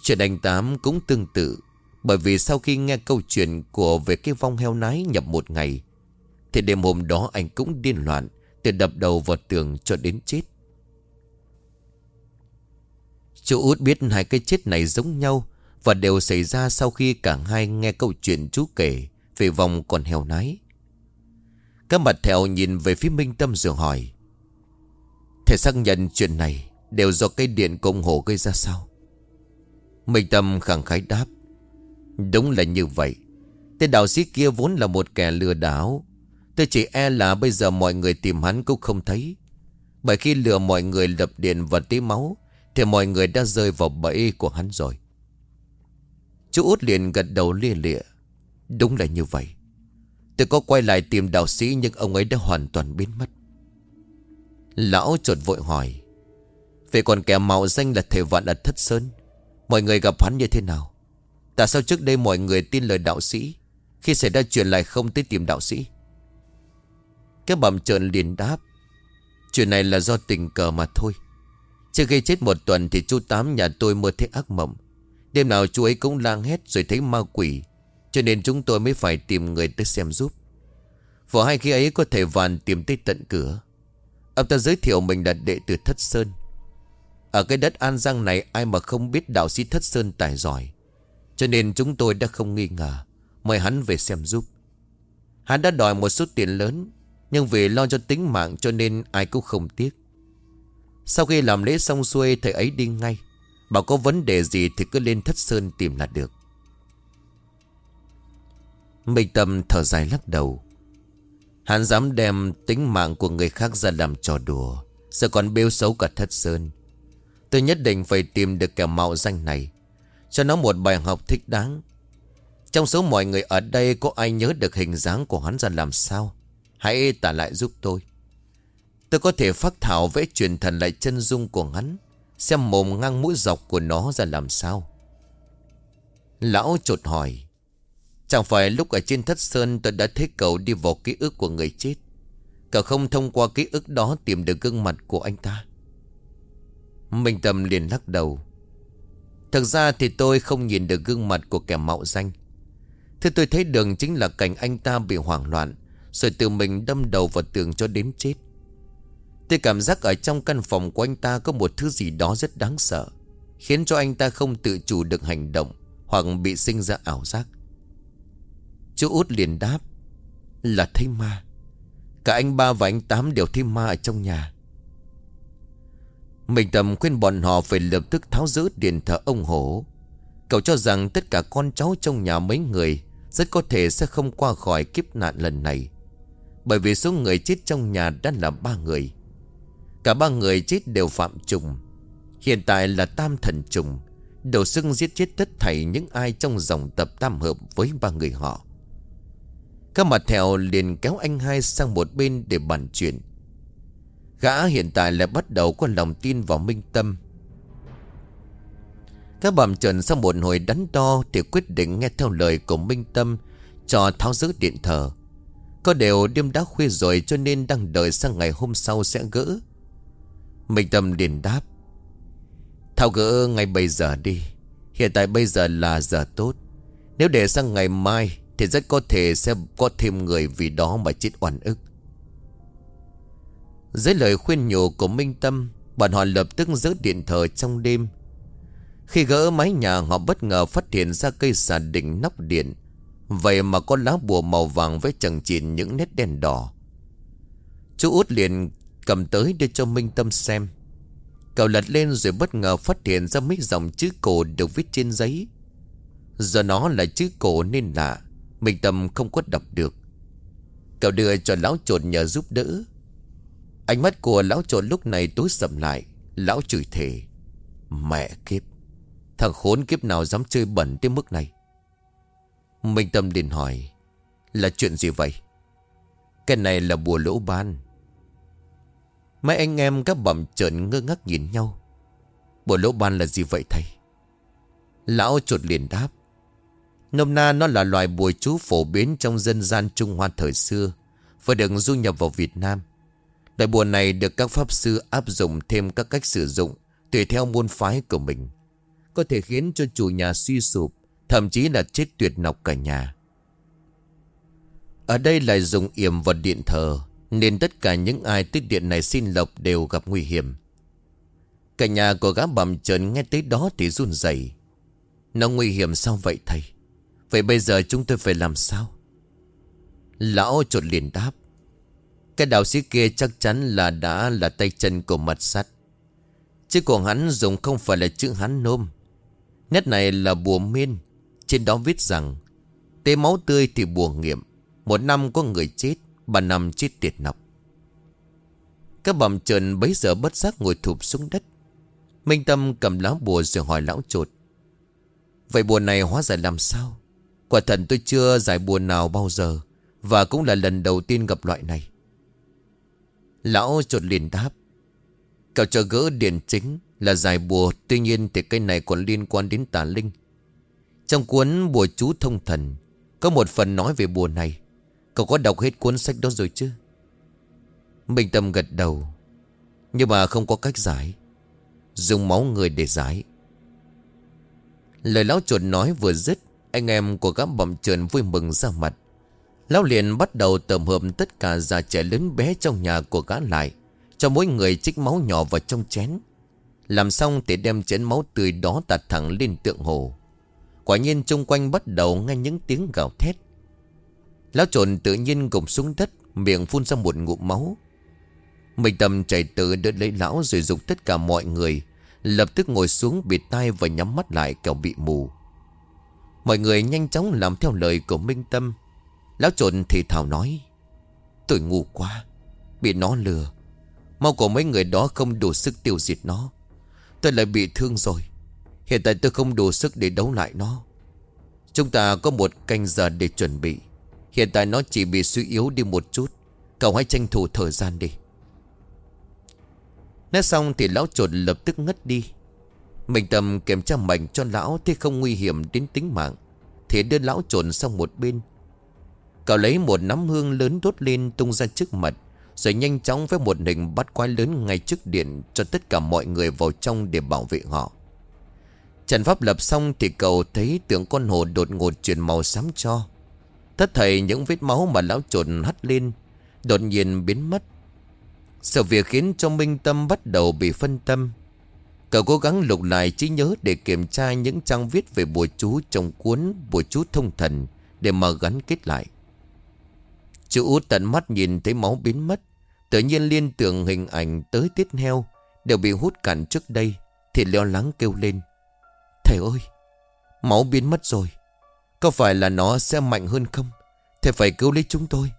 Chuyện anh Tám cũng tương tự. Bởi vì sau khi nghe câu chuyện của về cái vong heo nái nhập một ngày, Thì đêm hôm đó anh cũng điên loạn, Từ đập đầu vào tường cho đến chết. Chú út biết hai cái chết này giống nhau Và đều xảy ra sau khi cả hai nghe câu chuyện chú kể Về vòng con heo nái. Các mặt thèo nhìn về phía Minh Tâm rồi hỏi Thể xác nhận chuyện này Đều do cây điện công hồ gây ra sao? Minh Tâm khẳng khái đáp Đúng là như vậy. Tên đạo sĩ kia vốn là một kẻ lừa đảo. Tôi chỉ e là bây giờ mọi người tìm hắn cũng không thấy. Bởi khi lừa mọi người lập điện và tí máu, Thì mọi người đã rơi vào bẫy của hắn rồi. Chú út liền gật đầu lia lịa. Đúng là như vậy. Tôi có quay lại tìm đạo sĩ Nhưng ông ấy đã hoàn toàn biến mất. Lão trột vội hỏi. Vậy còn kẻ mạo danh là thầy vạn ở Thất Sơn? Mọi người gặp hắn như thế nào? Tại sao trước đây mọi người tin lời đạo sĩ, Khi xảy ra chuyện lại không tới tìm đạo sĩ? Cái bầm trợn liền đáp, Chuyện này là do tình cờ mà thôi. Trước khi chết một tuần Thì chú Tám nhà tôi mơ thấy ác mộng. Đêm nào chú ấy cũng lang hét Rồi thấy ma quỷ, Cho nên chúng tôi mới phải tìm người tới xem giúp. Vừa hai khi ấy có thể vàn tìm tới tận cửa. Ông ta giới thiệu mình là đệ tử Thất Sơn. Ở cái đất An Giang này, Ai mà không biết đạo sĩ Thất Sơn tài giỏi? Cho nên chúng tôi đã không nghi ngờ. Mời hắn về xem giúp. Hắn đã đòi một số tiền lớn, Nhưng vì lo cho tính mạng cho nên ai cũng không tiếc. Sau khi làm lễ xong xuôi, Thầy ấy đi ngay. Bảo có vấn đề gì thì cứ lên thất sơn tìm là được. Minh Tâm thở dài lắc đầu. Hắn dám đem tính mạng của người khác ra làm trò đùa, Giờ còn bêu xấu cả thất sơn. Tôi nhất định phải tìm được kẻ mạo danh này cho nó một bài học thích đáng. Trong số mọi người ở đây có ai nhớ được hình dáng của hắn ra làm sao? Hãy tả lại giúp tôi. Tôi có thể phát thảo vẽ truyền thần lại chân dung của hắn, Xem mồm ngang mũi dọc của nó ra làm sao. Lão chột hỏi, Chẳng phải lúc ở trên thất sơn tôi đã thấy cậu đi vào ký ức của người chết? Cậu không thông qua ký ức đó tìm được gương mặt của anh ta? Minh Tâm liền lắc đầu Thực ra thì tôi không nhìn được gương mặt của kẻ mạo danh. Thế tôi thấy đường chính là cảnh anh ta bị hoảng loạn, Rồi tự mình đâm đầu vào tường cho đến chết. Tôi cảm giác ở trong căn phòng của anh ta có một thứ gì đó rất đáng sợ, Khiến cho anh ta không tự chủ được hành động Hoặc bị sinh ra ảo giác. Chú út liền đáp, Là thấy ma. Cả anh ba và anh Tám đều thấy ma ở trong nhà. Mình tầm khuyên bọn họ phải lập tức tháo giữ điện thờ ông hổ. Cậu cho rằng tất cả con cháu trong nhà mấy người Rất có thể sẽ không qua khỏi kiếp nạn lần này. Bởi vì số người chết trong nhà đã là ba người. Cả ba người chết đều phạm trùng. Hiện tại là tam thần trùng, Đầu xưng giết chết tất thảy những ai trong dòng tập tam hợp với ba người họ. Các mặt thèo liền kéo anh hai sang một bên để bàn chuyện. Gã hiện tại lại bắt đầu có lòng tin vào minh tâm. Các bàm trần sau một hồi đắn đo Thì quyết định nghe theo lời của minh tâm, Cho tháo giữ điện thờ. Có đều đêm đã khuya rồi cho nên đang đợi sang ngày hôm sau sẽ gỡ. Minh Tâm liền đáp Thao gỡ ngay bây giờ đi. Hiện tại bây giờ là giờ tốt. Nếu để sang ngày mai Thì rất có thể sẽ có thêm người vì đó mà chết oan ức. Dưới lời khuyên nhủ của Minh Tâm, Bọn họ lập tức giữ điện thờ trong đêm. Khi gỡ mái nhà, họ bất ngờ phát hiện ra cây xà đỉnh nóc điện. Vậy mà có lá bùa màu vàng với chẳng chịn những nét đen đỏ. Chú út liền Cầm tới đưa cho Minh Tâm xem. Cậu lật lên rồi bất ngờ phát hiện ra mấy dòng chữ cổ được viết trên giấy. Do nó là chữ cổ nên lạ, Minh Tâm không có đọc được. Cậu đưa cho lão trột nhờ giúp đỡ. Ánh mắt của lão trộn lúc này tối sầm lại. Lão chửi thề, Mẹ kiếp, Thằng khốn kiếp nào dám chơi bẩn tới mức này? Minh Tâm liền hỏi, Là chuyện gì vậy? Cái này là bùa lỗ ban. Mấy anh em các bẩm trợn ngơ ngác nhìn nhau. Bùa lỗ ban là gì vậy thầy? Lão chuột liền đáp, Nôm na nó là loài bùa chú phổ biến trong dân gian Trung Hoa thời xưa Và được du nhập vào Việt Nam. Loại bùa này được các pháp sư áp dụng thêm các cách sử dụng, Tùy theo môn phái của mình. Có thể khiến cho chủ nhà suy sụp, Thậm chí là chết tuyệt nọc cả nhà. Ở đây lại dùng yểm vật điện thờ, nên tất cả những ai tới điện này xin lộc đều gặp nguy hiểm. Cả nhà của gã bầm trần nghe tới đó thì run rẩy. Nó nguy hiểm sao vậy thầy? Vậy bây giờ chúng tôi phải làm sao? Lão trột liền đáp. Cái đạo sĩ kia chắc chắn là đã là tay chân của mặt sắt Chứ của hắn dùng không phải là chữ hắn nôm. Nét này là bùa miên. Trên đó viết rằng, Tế máu tươi thì bùa nghiệm. Một năm có người chết Bà nằm chết tiệt nọc. Các bầm trần bấy giờ bất giác ngồi thụp xuống đất. Minh Tâm cầm lá bùa rồi hỏi lão trột, Vậy bùa này hóa giải làm sao? Quả thần tôi chưa giải bùa nào bao giờ Và cũng là lần đầu tiên gặp loại này. Lão chuột liền đáp. Cậu cho gỡ điện chính là giải bùa. Tuy nhiên thì cây này còn liên quan đến tà linh. Trong cuốn bùa chú thông thần, Có một phần nói về bùa này. Cậu có đọc hết cuốn sách đó rồi chứ? Minh Tâm gật đầu. Nhưng mà không có cách giải. Dùng máu người để giải. Lời lão chuột nói vừa dứt, Anh em của các bầm trườn vui mừng ra mặt. Lão liền bắt đầu tầm hợp tất cả già trẻ lớn bé trong nhà của gã lại, Cho mỗi người trích máu nhỏ vào trong chén. Làm xong thì đem chén máu tươi đó tạt thẳng lên tượng hồ. Quả nhiên chung quanh bắt đầu nghe những tiếng gào thét. Lão trộn tự nhiên gục xuống đất, Miệng phun ra một ngụm máu. Mình tầm chạy tự đỡ lấy lão Rồi dục tất cả mọi người, Lập tức ngồi xuống bịt tai và nhắm mắt lại kẻo bị mù. Mọi người nhanh chóng làm theo lời của Minh Tâm. Lão trộn thì thào nói, Tôi ngu quá, Bị nó lừa. Mau của mấy người đó không đủ sức tiêu diệt nó. Tôi lại bị thương rồi. Hiện tại tôi không đủ sức để đấu lại nó. Chúng ta có một canh giờ để chuẩn bị. Hiện tại nó chỉ bị suy yếu đi một chút. Cậu hãy tranh thủ thời gian đi. Nói xong thì lão trột lập tức ngất đi. Mình tầm kiểm tra mạnh cho lão Thế không nguy hiểm đến tính mạng. Thì đưa lão trộn sang một bên Cậu lấy một nắm hương lớn đốt lên tung ra trước mặt, Rồi nhanh chóng với một hình bắt quái lớn ngay trước điện Cho tất cả mọi người vào trong để bảo vệ họ. Trần pháp lập xong thì cậu thấy tượng con hồ đột ngột chuyển màu xám cho. Tất thầy những vết máu mà lão trộn hắt lên Đột nhiên biến mất. Sự việc khiến cho Minh Tâm bắt đầu bị phân tâm. Cậu cố gắng lục lại trí nhớ để kiểm tra những trang viết về bùa chú trong cuốn bùa chú thông thần để mà gắn kết lại. Chú út tận mắt nhìn thấy máu biến mất, tự nhiên liên tưởng hình ảnh tới tiết heo đều bị hút cạn trước đây thì lo lắng kêu lên. Thầy ơi, máu biến mất rồi, có phải là nó sẽ mạnh hơn không? Thầy phải cứu lấy chúng tôi.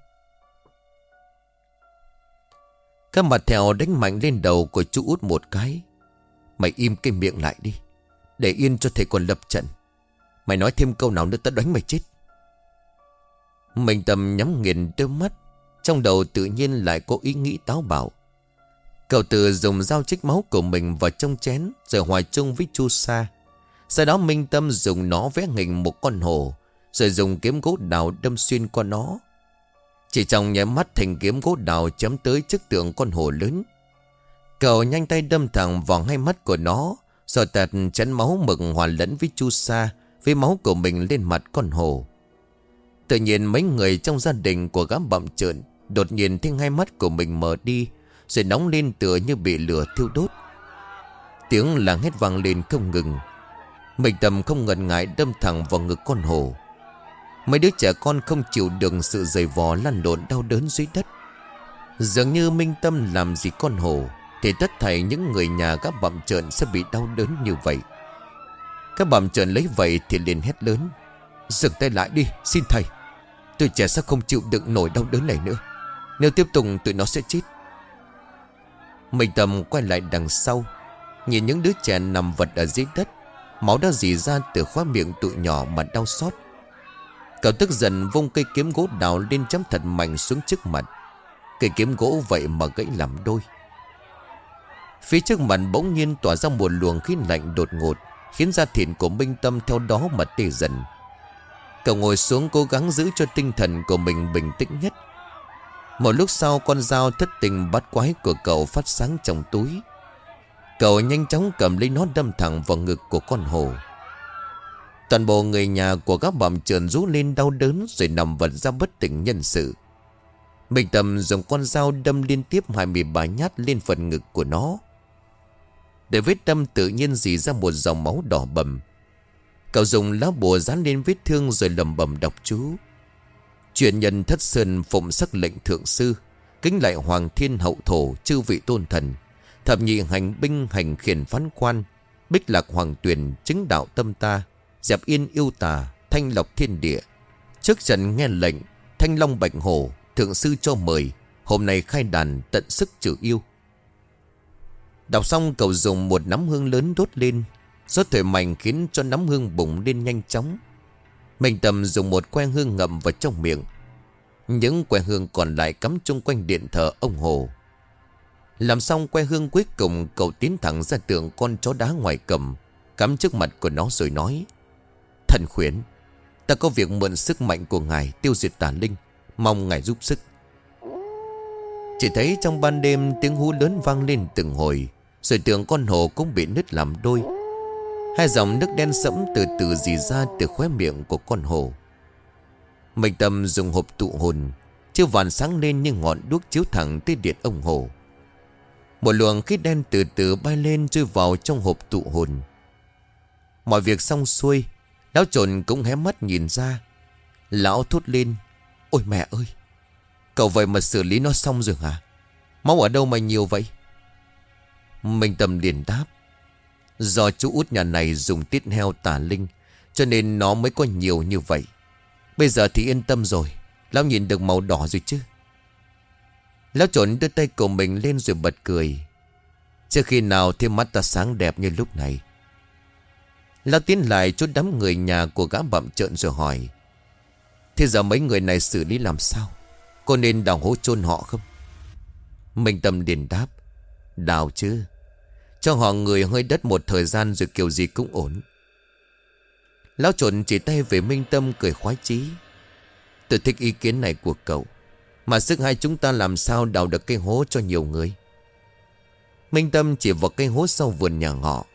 Các mặt thèo đánh mạnh lên đầu của chú út một cái Mày im cái miệng lại đi Để yên cho thầy còn lập trận Mày nói thêm câu nào nữa ta đánh mày chết mình tầm nhắm nghiền đôi mắt, Trong đầu tự nhiên lại có ý nghĩ táo bạo. Cậu từ dùng dao chích máu của mình vào trong chén, Rồi hòa chung với chu sa. Sau đó Minh Tâm dùng nó vẽ hình một con hồ, Rồi dùng kiếm gỗ đào đâm xuyên qua nó. Chỉ trong nháy mắt, thành kiếm gỗ đào chấm tới trước tượng con hồ lớn. Cậu nhanh tay đâm thẳng vào hai mắt của nó, Rồi tạt chén máu mực hòa lẫn với chu sa, Với máu của mình lên mặt con hồ. Tự nhiên mấy người trong gia đình của gã bậm trợn Đột nhiên thấy hai mắt của mình mở đi, Rồi nóng lên tựa như bị lửa thiêu đốt. Tiếng làng hét vang lên không ngừng. Mình tầm không ngần ngại đâm thẳng vào ngực con hồ Mấy đứa trẻ con không chịu được sự dày vò lăn lộn đau đớn dưới đất. Dường như Minh Tâm làm gì con hồ thì tất thảy những người nhà các bậm trợn sẽ bị đau đớn như vậy. Các bậm trợn lấy vậy thì liền hét lớn. Dừng tay lại đi, xin thầy. Tụi trẻ sẽ không chịu đựng nổi đau đớn này nữa. Nếu tiếp tục, tụi nó sẽ chết. Mình tầm quay lại đằng sau, Nhìn những đứa trẻ nằm vật ở dưới đất. Máu đã dì ra từ khóa miệng tụi nhỏ mà đau xót. Cậu tức giận vung cây kiếm gỗ đào lên chấm thật mạnh xuống trước mặt. Cây kiếm gỗ vậy mà gãy làm đôi. Phía trước mặt bỗng nhiên tỏa ra một luồng khí lạnh đột ngột, Khiến da thịt của Minh Tâm theo đó mà tê dần. Cậu ngồi xuống cố gắng giữ cho tinh thần của mình bình tĩnh nhất. Một lúc sau, con dao thất tình bắt quái của cậu phát sáng trong túi. Cậu nhanh chóng cầm lấy nó đâm thẳng vào ngực của con hồ. Toàn bộ người nhà của các bầm trườn rú lên đau đớn rồi nằm vật ra bất tỉnh nhân sự. Minh Tâm dùng con dao đâm liên tiếp 23 nhát lên phần ngực của nó. Để vết đâm tự nhiên dì ra một dòng máu đỏ bầm. Cậu dùng lá bùa dán lên vết thương rồi lầm bầm đọc chú. Truyền nhân thất sơn phụng sắc lệnh thượng sư, Kính lại hoàng thiên hậu thổ, chư vị tôn thần. Thập nhị hành binh hành khiển phán quan, Bích lạc hoàng tuyển chứng đạo tâm ta Dẹp yên yêu tà, Thanh lọc thiên địa. Trước trận nghe lệnh, Thanh long bạch hổ Thượng sư cho mời, Hôm nay khai đàn tận sức trừ yêu. Đọc xong cậu dùng một nắm hương lớn đốt lên Gió thổi mạnh khiến cho nắm hương bùng lên nhanh chóng. Mình tầm dùng một que hương ngậm vào trong miệng. Những que hương còn lại cắm chung quanh điện thờ ông Hồ. Làm xong que hương cuối cùng, cậu tiến thẳng ra tượng con chó đá ngoài cầm, Cắm trước mặt của nó rồi nói, Thần khuyến Ta có việc mượn sức mạnh của ngài tiêu diệt tà linh, Mong ngài giúp sức. Chỉ thấy trong ban đêm tiếng hú lớn vang lên từng hồi, rồi tượng con hồ cũng bị nứt làm đôi. Hai dòng nước đen sẫm từ từ dì ra từ khóe miệng của con hồ Mệnh tâm dùng hộp tụ hồn Chiếu vàng sáng lên như ngọn đuốc chiếu thẳng tới điện ông hồ Một luồng khí đen từ từ bay lên rơi vào trong hộp tụ hồn. Mọi việc xong xuôi, Lão trồn cũng hé mắt nhìn ra. Lão thốt lên, Ôi mẹ ơi, Cậu vậy mà xử lý nó xong rồi hả? Máu ở đâu mà nhiều vậy? Minh Tâm liền đáp Do chú út nhà này dùng tiết heo tà linh, Cho nên nó mới có nhiều như vậy. Bây giờ thì yên tâm rồi, Lão nhìn được màu đỏ rồi chứ? Lão trộn đưa tay của mình lên rồi bật cười. Chưa khi nào thêm mắt ta sáng đẹp như lúc này. Lão tiến lại chút đám người nhà của gã bậm trợn rồi hỏi, Thế giờ mấy người này xử lý làm sao? Có nên đào hố chôn họ không? Minh Tâm điền đáp, Đào chứ. Cho họ người hơi đất một thời gian rồi kiểu gì cũng ổn. Lão trộn chỉ tay về Minh Tâm cười khoái chí. Tôi thích ý kiến này của cậu, Mà sức hai chúng ta làm sao đào được cây hố cho nhiều người? Minh Tâm chỉ vào cây hố sau vườn nhà họ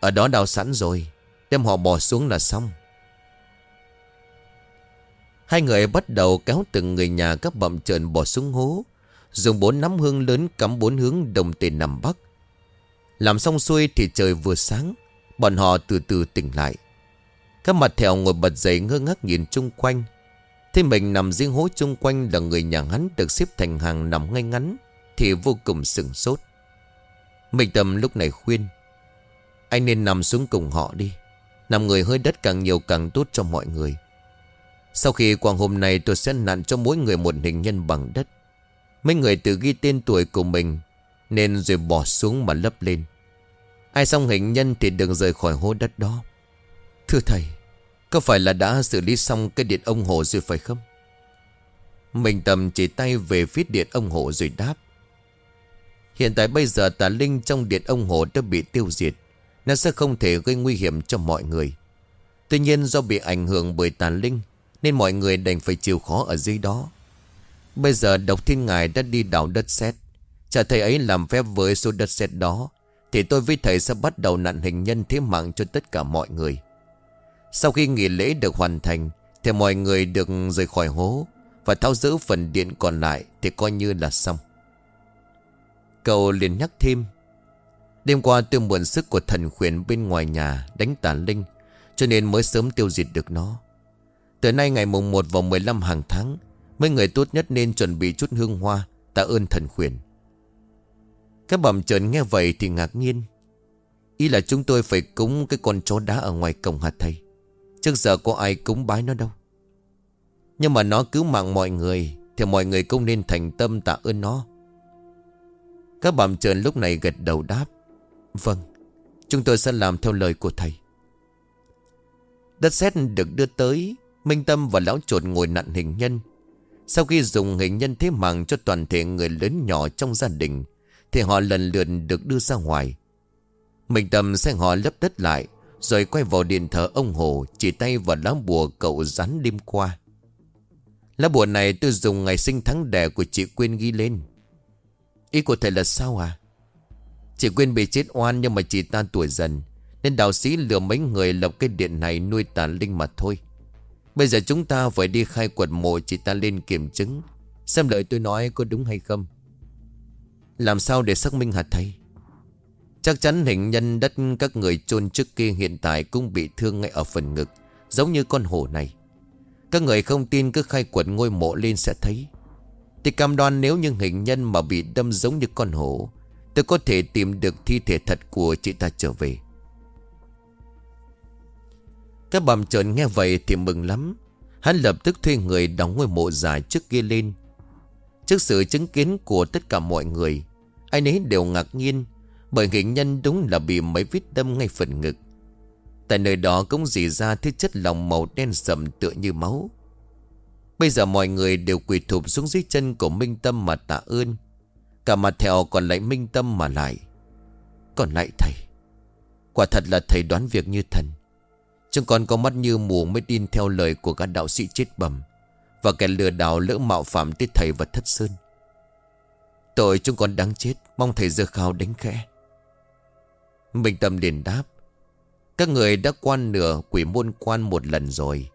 Ở đó đào sẵn rồi, Đem họ bỏ xuống là xong. Hai người bắt đầu kéo từng người nhà các bậm trợn bỏ xuống hố, Dùng bốn nắm hương lớn cắm bốn hướng đồng tiền nằm bắc. Làm xong xuôi thì trời vừa sáng, Bọn họ từ từ tỉnh lại. Các mặt thèo ngồi bật dậy ngơ ngác nhìn chung quanh. Thế mình nằm riêng hố chung quanh là người nhà hắn được xếp thành hàng nằm ngay ngắn, Thì vô cùng sừng sốt. Mình Tâm lúc này khuyên, Anh nên nằm xuống cùng họ đi, Nằm người hơi đất càng nhiều càng tốt cho mọi người. Sau khi quang hôm nay tôi sẽ nặn cho mỗi người một hình nhân bằng đất. Mấy người tự ghi tên tuổi của mình nên rồi bỏ xuống mà lấp lên. Ai xong hình nhân thì đừng rời khỏi hố đất đó. Thưa thầy, Có phải là đã xử lý xong cái điện ông hồ rồi phải không? Mình tầm chỉ tay về phía điện ông hồ rồi đáp. Hiện tại bây giờ tà linh trong điện ông hồ đã bị tiêu diệt. Nó sẽ không thể gây nguy hiểm cho mọi người. Tuy nhiên do bị ảnh hưởng bởi tà linh, Nên mọi người đành phải chịu khó ở dưới đó. Bây giờ độc thiên ngài đã đi đào đất xét. Chả thầy ấy làm phép với số đất sét đó, Thì tôi với thầy sẽ bắt đầu nạn hình nhân thế mạng cho tất cả mọi người. Sau khi nghỉ lễ được hoàn thành, Thì mọi người được rời khỏi hố Và tháo giữ phần điện còn lại Thì coi như là xong. Cậu liền nhắc thêm, Đêm qua tôi mượn sức của thần khuyển bên ngoài nhà Đánh tà linh, Cho nên mới sớm tiêu diệt được nó. Từ nay ngày mùng 1 vào 15 hàng tháng, Mấy người tốt nhất nên chuẩn bị chút hương hoa Tạ ơn thần khuyển các bẩm trợn nghe vậy thì ngạc nhiên. Ý là chúng tôi phải cúng cái con chó đá ở ngoài cổng hạt thầy. Trước giờ có ai cúng bái nó đâu. Nhưng mà nó cứu mạng mọi người, Thì mọi người cũng nên thành tâm tạ ơn nó. Các bẩm trợn lúc này gật đầu đáp. Vâng Chúng tôi sẽ làm theo lời của thầy. Đất sét được đưa tới, Minh Tâm và Lão chuột ngồi nặn hình nhân. Sau khi dùng hình nhân thế mạng cho toàn thể người lớn nhỏ trong gia đình thì họ lần lượt được đưa ra ngoài. Mình tầm xe họ lấp đất lại, Rồi quay vào điện thờ ông Hồ, Chỉ tay vào lá bùa cậu rắn đêm qua. Lá bùa này tôi dùng ngày sinh tháng đẻ của chị Quyên ghi lên. Ý của thầy là sao à Chị Quyên bị chết oan nhưng mà chị ta tuổi dần, Nên đạo sĩ lừa mấy người lập cái điện này nuôi tàn linh mà thôi. Bây giờ chúng ta phải đi khai quật mộ chị ta lên kiểm chứng, Xem lời tôi nói có đúng hay không. Làm sao để xác minh hả thầy? Chắc chắn hình nhân đất các người chôn trước kia hiện tại cũng bị thương ngay ở phần ngực, Giống như con hổ này. Các người không tin cứ khai quật ngôi mộ lên sẽ thấy. Thì cam đoan nếu như hình nhân mà bị đâm giống như con hổ, Tôi có thể tìm được thi thể thật của chị ta trở về. Các bàm trợn nghe vậy thì mừng lắm. Hắn lập tức thuê người đóng ngôi mộ dài trước kia lên. Trước sự chứng kiến của tất cả mọi người Ai nấy đều ngạc nhiên, Bởi nghệ nhân đúng là bị mấy vết đâm ngay phần ngực. Tại nơi đó cũng dì ra thứ chất lòng màu đen sầm tựa như máu. Bây giờ mọi người đều quỳ thụp xuống dưới chân của Minh Tâm mà tạ ơn. Cả mặt theo còn lại Minh Tâm mà lại, Còn lại thầy? Quả thật là thầy đoán việc như thần. Chúng con có mắt như mù mới tin theo lời của các đạo sĩ chết bầm Và kẻ lừa đảo lỡ mạo phạm tới thầy và thất sơn. Tội chúng con đáng chết, Mong thầy dơ khao đánh khẽ. Minh Tâm liền đáp, Các người đã quan nửa quỷ môn quan một lần rồi.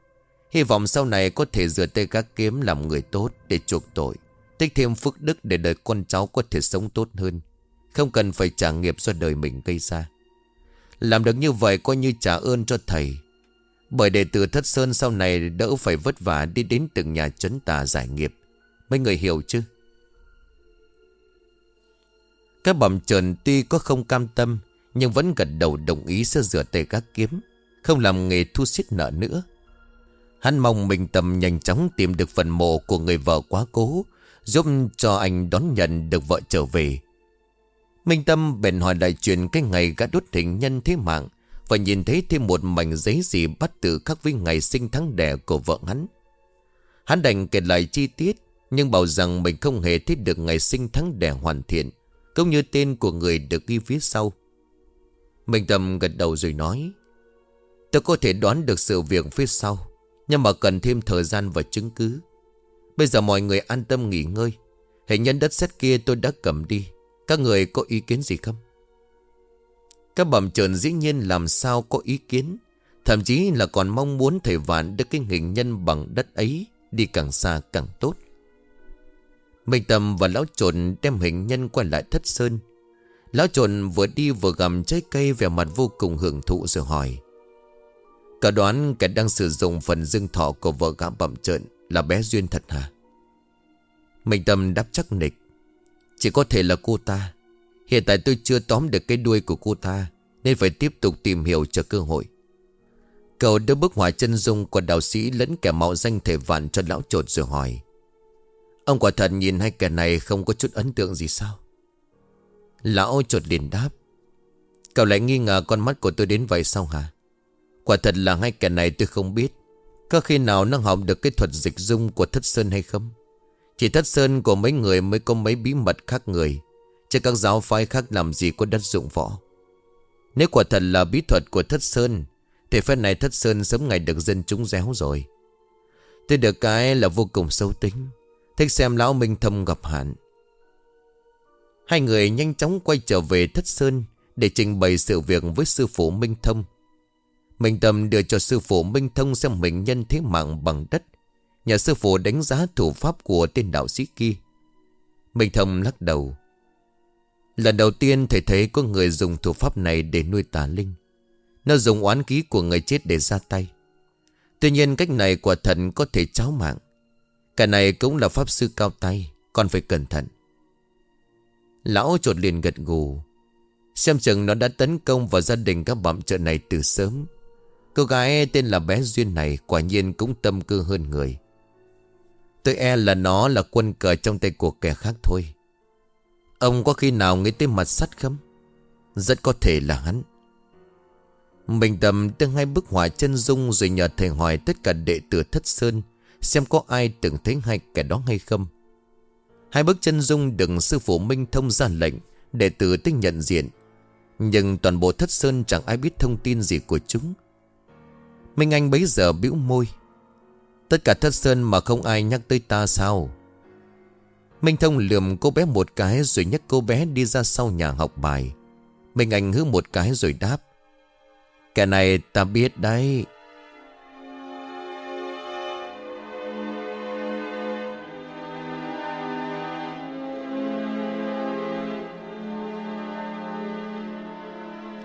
Hy vọng sau này có thể rửa tay các kiếm làm người tốt để chuộc tội, Tích thêm phước đức để đời con cháu có thể sống tốt hơn. Không cần phải trả nghiệp do đời mình gây ra. Làm được như vậy coi như trả ơn cho thầy. Bởi đệ tử Thất Sơn sau này đỡ phải vất vả đi đến từng nhà chấn tà giải nghiệp. Mấy người hiểu chứ? Các bẩm trần tuy có không cam tâm, Nhưng vẫn gật đầu đồng ý sẽ rửa tay các kiếm, Không làm nghề thu xít nợ nữa. Hắn mong mình tầm nhanh chóng tìm được phần mộ của người vợ quá cố, Giúp cho anh đón nhận được vợ trở về. Minh Tâm bèn hỏi lại chuyện cái ngày gã đốt hình nhân thế mạng, Và nhìn thấy thêm một mảnh giấy gì bắt tự khắc với ngày sinh tháng đẻ của vợ hắn. Hắn đành kể lại chi tiết, Nhưng bảo rằng mình không hề thích được ngày sinh tháng đẻ hoàn thiện. Cũng như tên của người được ghi phía sau. Minh Tâm gật đầu rồi nói, Tôi có thể đoán được sự việc phía sau, Nhưng mà cần thêm thời gian và chứng cứ. Bây giờ mọi người an tâm nghỉ ngơi. Hình nhân đất xét kia tôi đã cầm đi. Các người có ý kiến gì không? Các bẩm trợn dĩ nhiên làm sao có ý kiến, Thậm chí là còn mong muốn thầy Vạn được cái hình nhân bằng đất ấy Đi càng xa càng tốt. Minh Tâm và Lão Trộn đem hình nhân quay lại thất sơn. Lão Trộn vừa đi vừa gầm trái cây vẻ mặt vô cùng hưởng thụ rồi hỏi Cả đoán kẻ đang sử dụng phần dương thọ của vợ gã bậm trợn là bé Duyên thật hả? Minh Tâm đáp chắc nịch, Chỉ có thể là cô ta. Hiện tại tôi chưa tóm được cái đuôi của cô ta, Nên phải tiếp tục tìm hiểu cho cơ hội. Cậu đưa bức hỏa chân dung của đạo sĩ lẫn kẻ mạo danh thể vạn cho lão trột rồi hỏi Ông quả thật nhìn hai kẻ này không có chút ấn tượng gì sao? Lão trột liền đáp. Cậu lại nghi ngờ con mắt của tôi đến vậy sao hả? Quả thật là hai kẻ này tôi không biết. Có khi nào nó học được cái thuật dịch dung của thất sơn hay không? Chỉ thất sơn của mấy người mới có mấy bí mật khác người. Chứ các giáo phái khác làm gì có đất dụng võ? Nếu quả thật là bí thuật của thất sơn, Thì phép này thất sơn sớm ngày được dân chúng réo rồi. Tôi được cái là vô cùng sâu tính. Thích xem lão Minh Thâm gặp hạn. Hai người nhanh chóng quay trở về thất sơn Để trình bày sự việc với sư phụ Minh Thâm. Minh Tâm đưa cho sư phụ Minh Thông xem mình nhân thế mạng bằng đất. Nhà sư phụ đánh giá thủ pháp của tên đạo sĩ kia. Minh Thông lắc đầu. Lần đầu tiên thầy thấy có người dùng thủ pháp này để nuôi tà linh. Nó dùng oán khí của người chết để ra tay. Tuy nhiên cách này quả thần có thể cháo mạng. Cả này cũng là pháp sư cao tay, Còn phải cẩn thận. Lão trột liền gật gù. Xem chừng nó đã tấn công vào gia đình các bạm trợ này từ sớm. Cô gái tên là bé Duyên này quả nhiên cũng tâm cơ hơn người. Tôi e là nó là quân cờ trong tay của kẻ khác thôi. Ông có khi nào nghĩ tới mặt sắt không? Rất có thể là hắn. Mình tầm đưa hai bức họa chân dung Rồi nhờ thầy hỏi tất cả đệ tử thất sơn Xem có ai từng thấy hai kẻ đó hay không. Hai bước chân dung đừng sư phụ Minh Thông ra lệnh Đệ tử tinh nhận diện. Nhưng toàn bộ thất sơn chẳng ai biết thông tin gì của chúng. Minh Anh bấy giờ bĩu môi. Tất cả thất sơn mà không ai nhắc tới ta sao? Minh Thông lườm cô bé một cái Rồi nhắc cô bé đi ra sau nhà học bài. Minh Anh hứ một cái rồi đáp. Cái này ta biết đấy.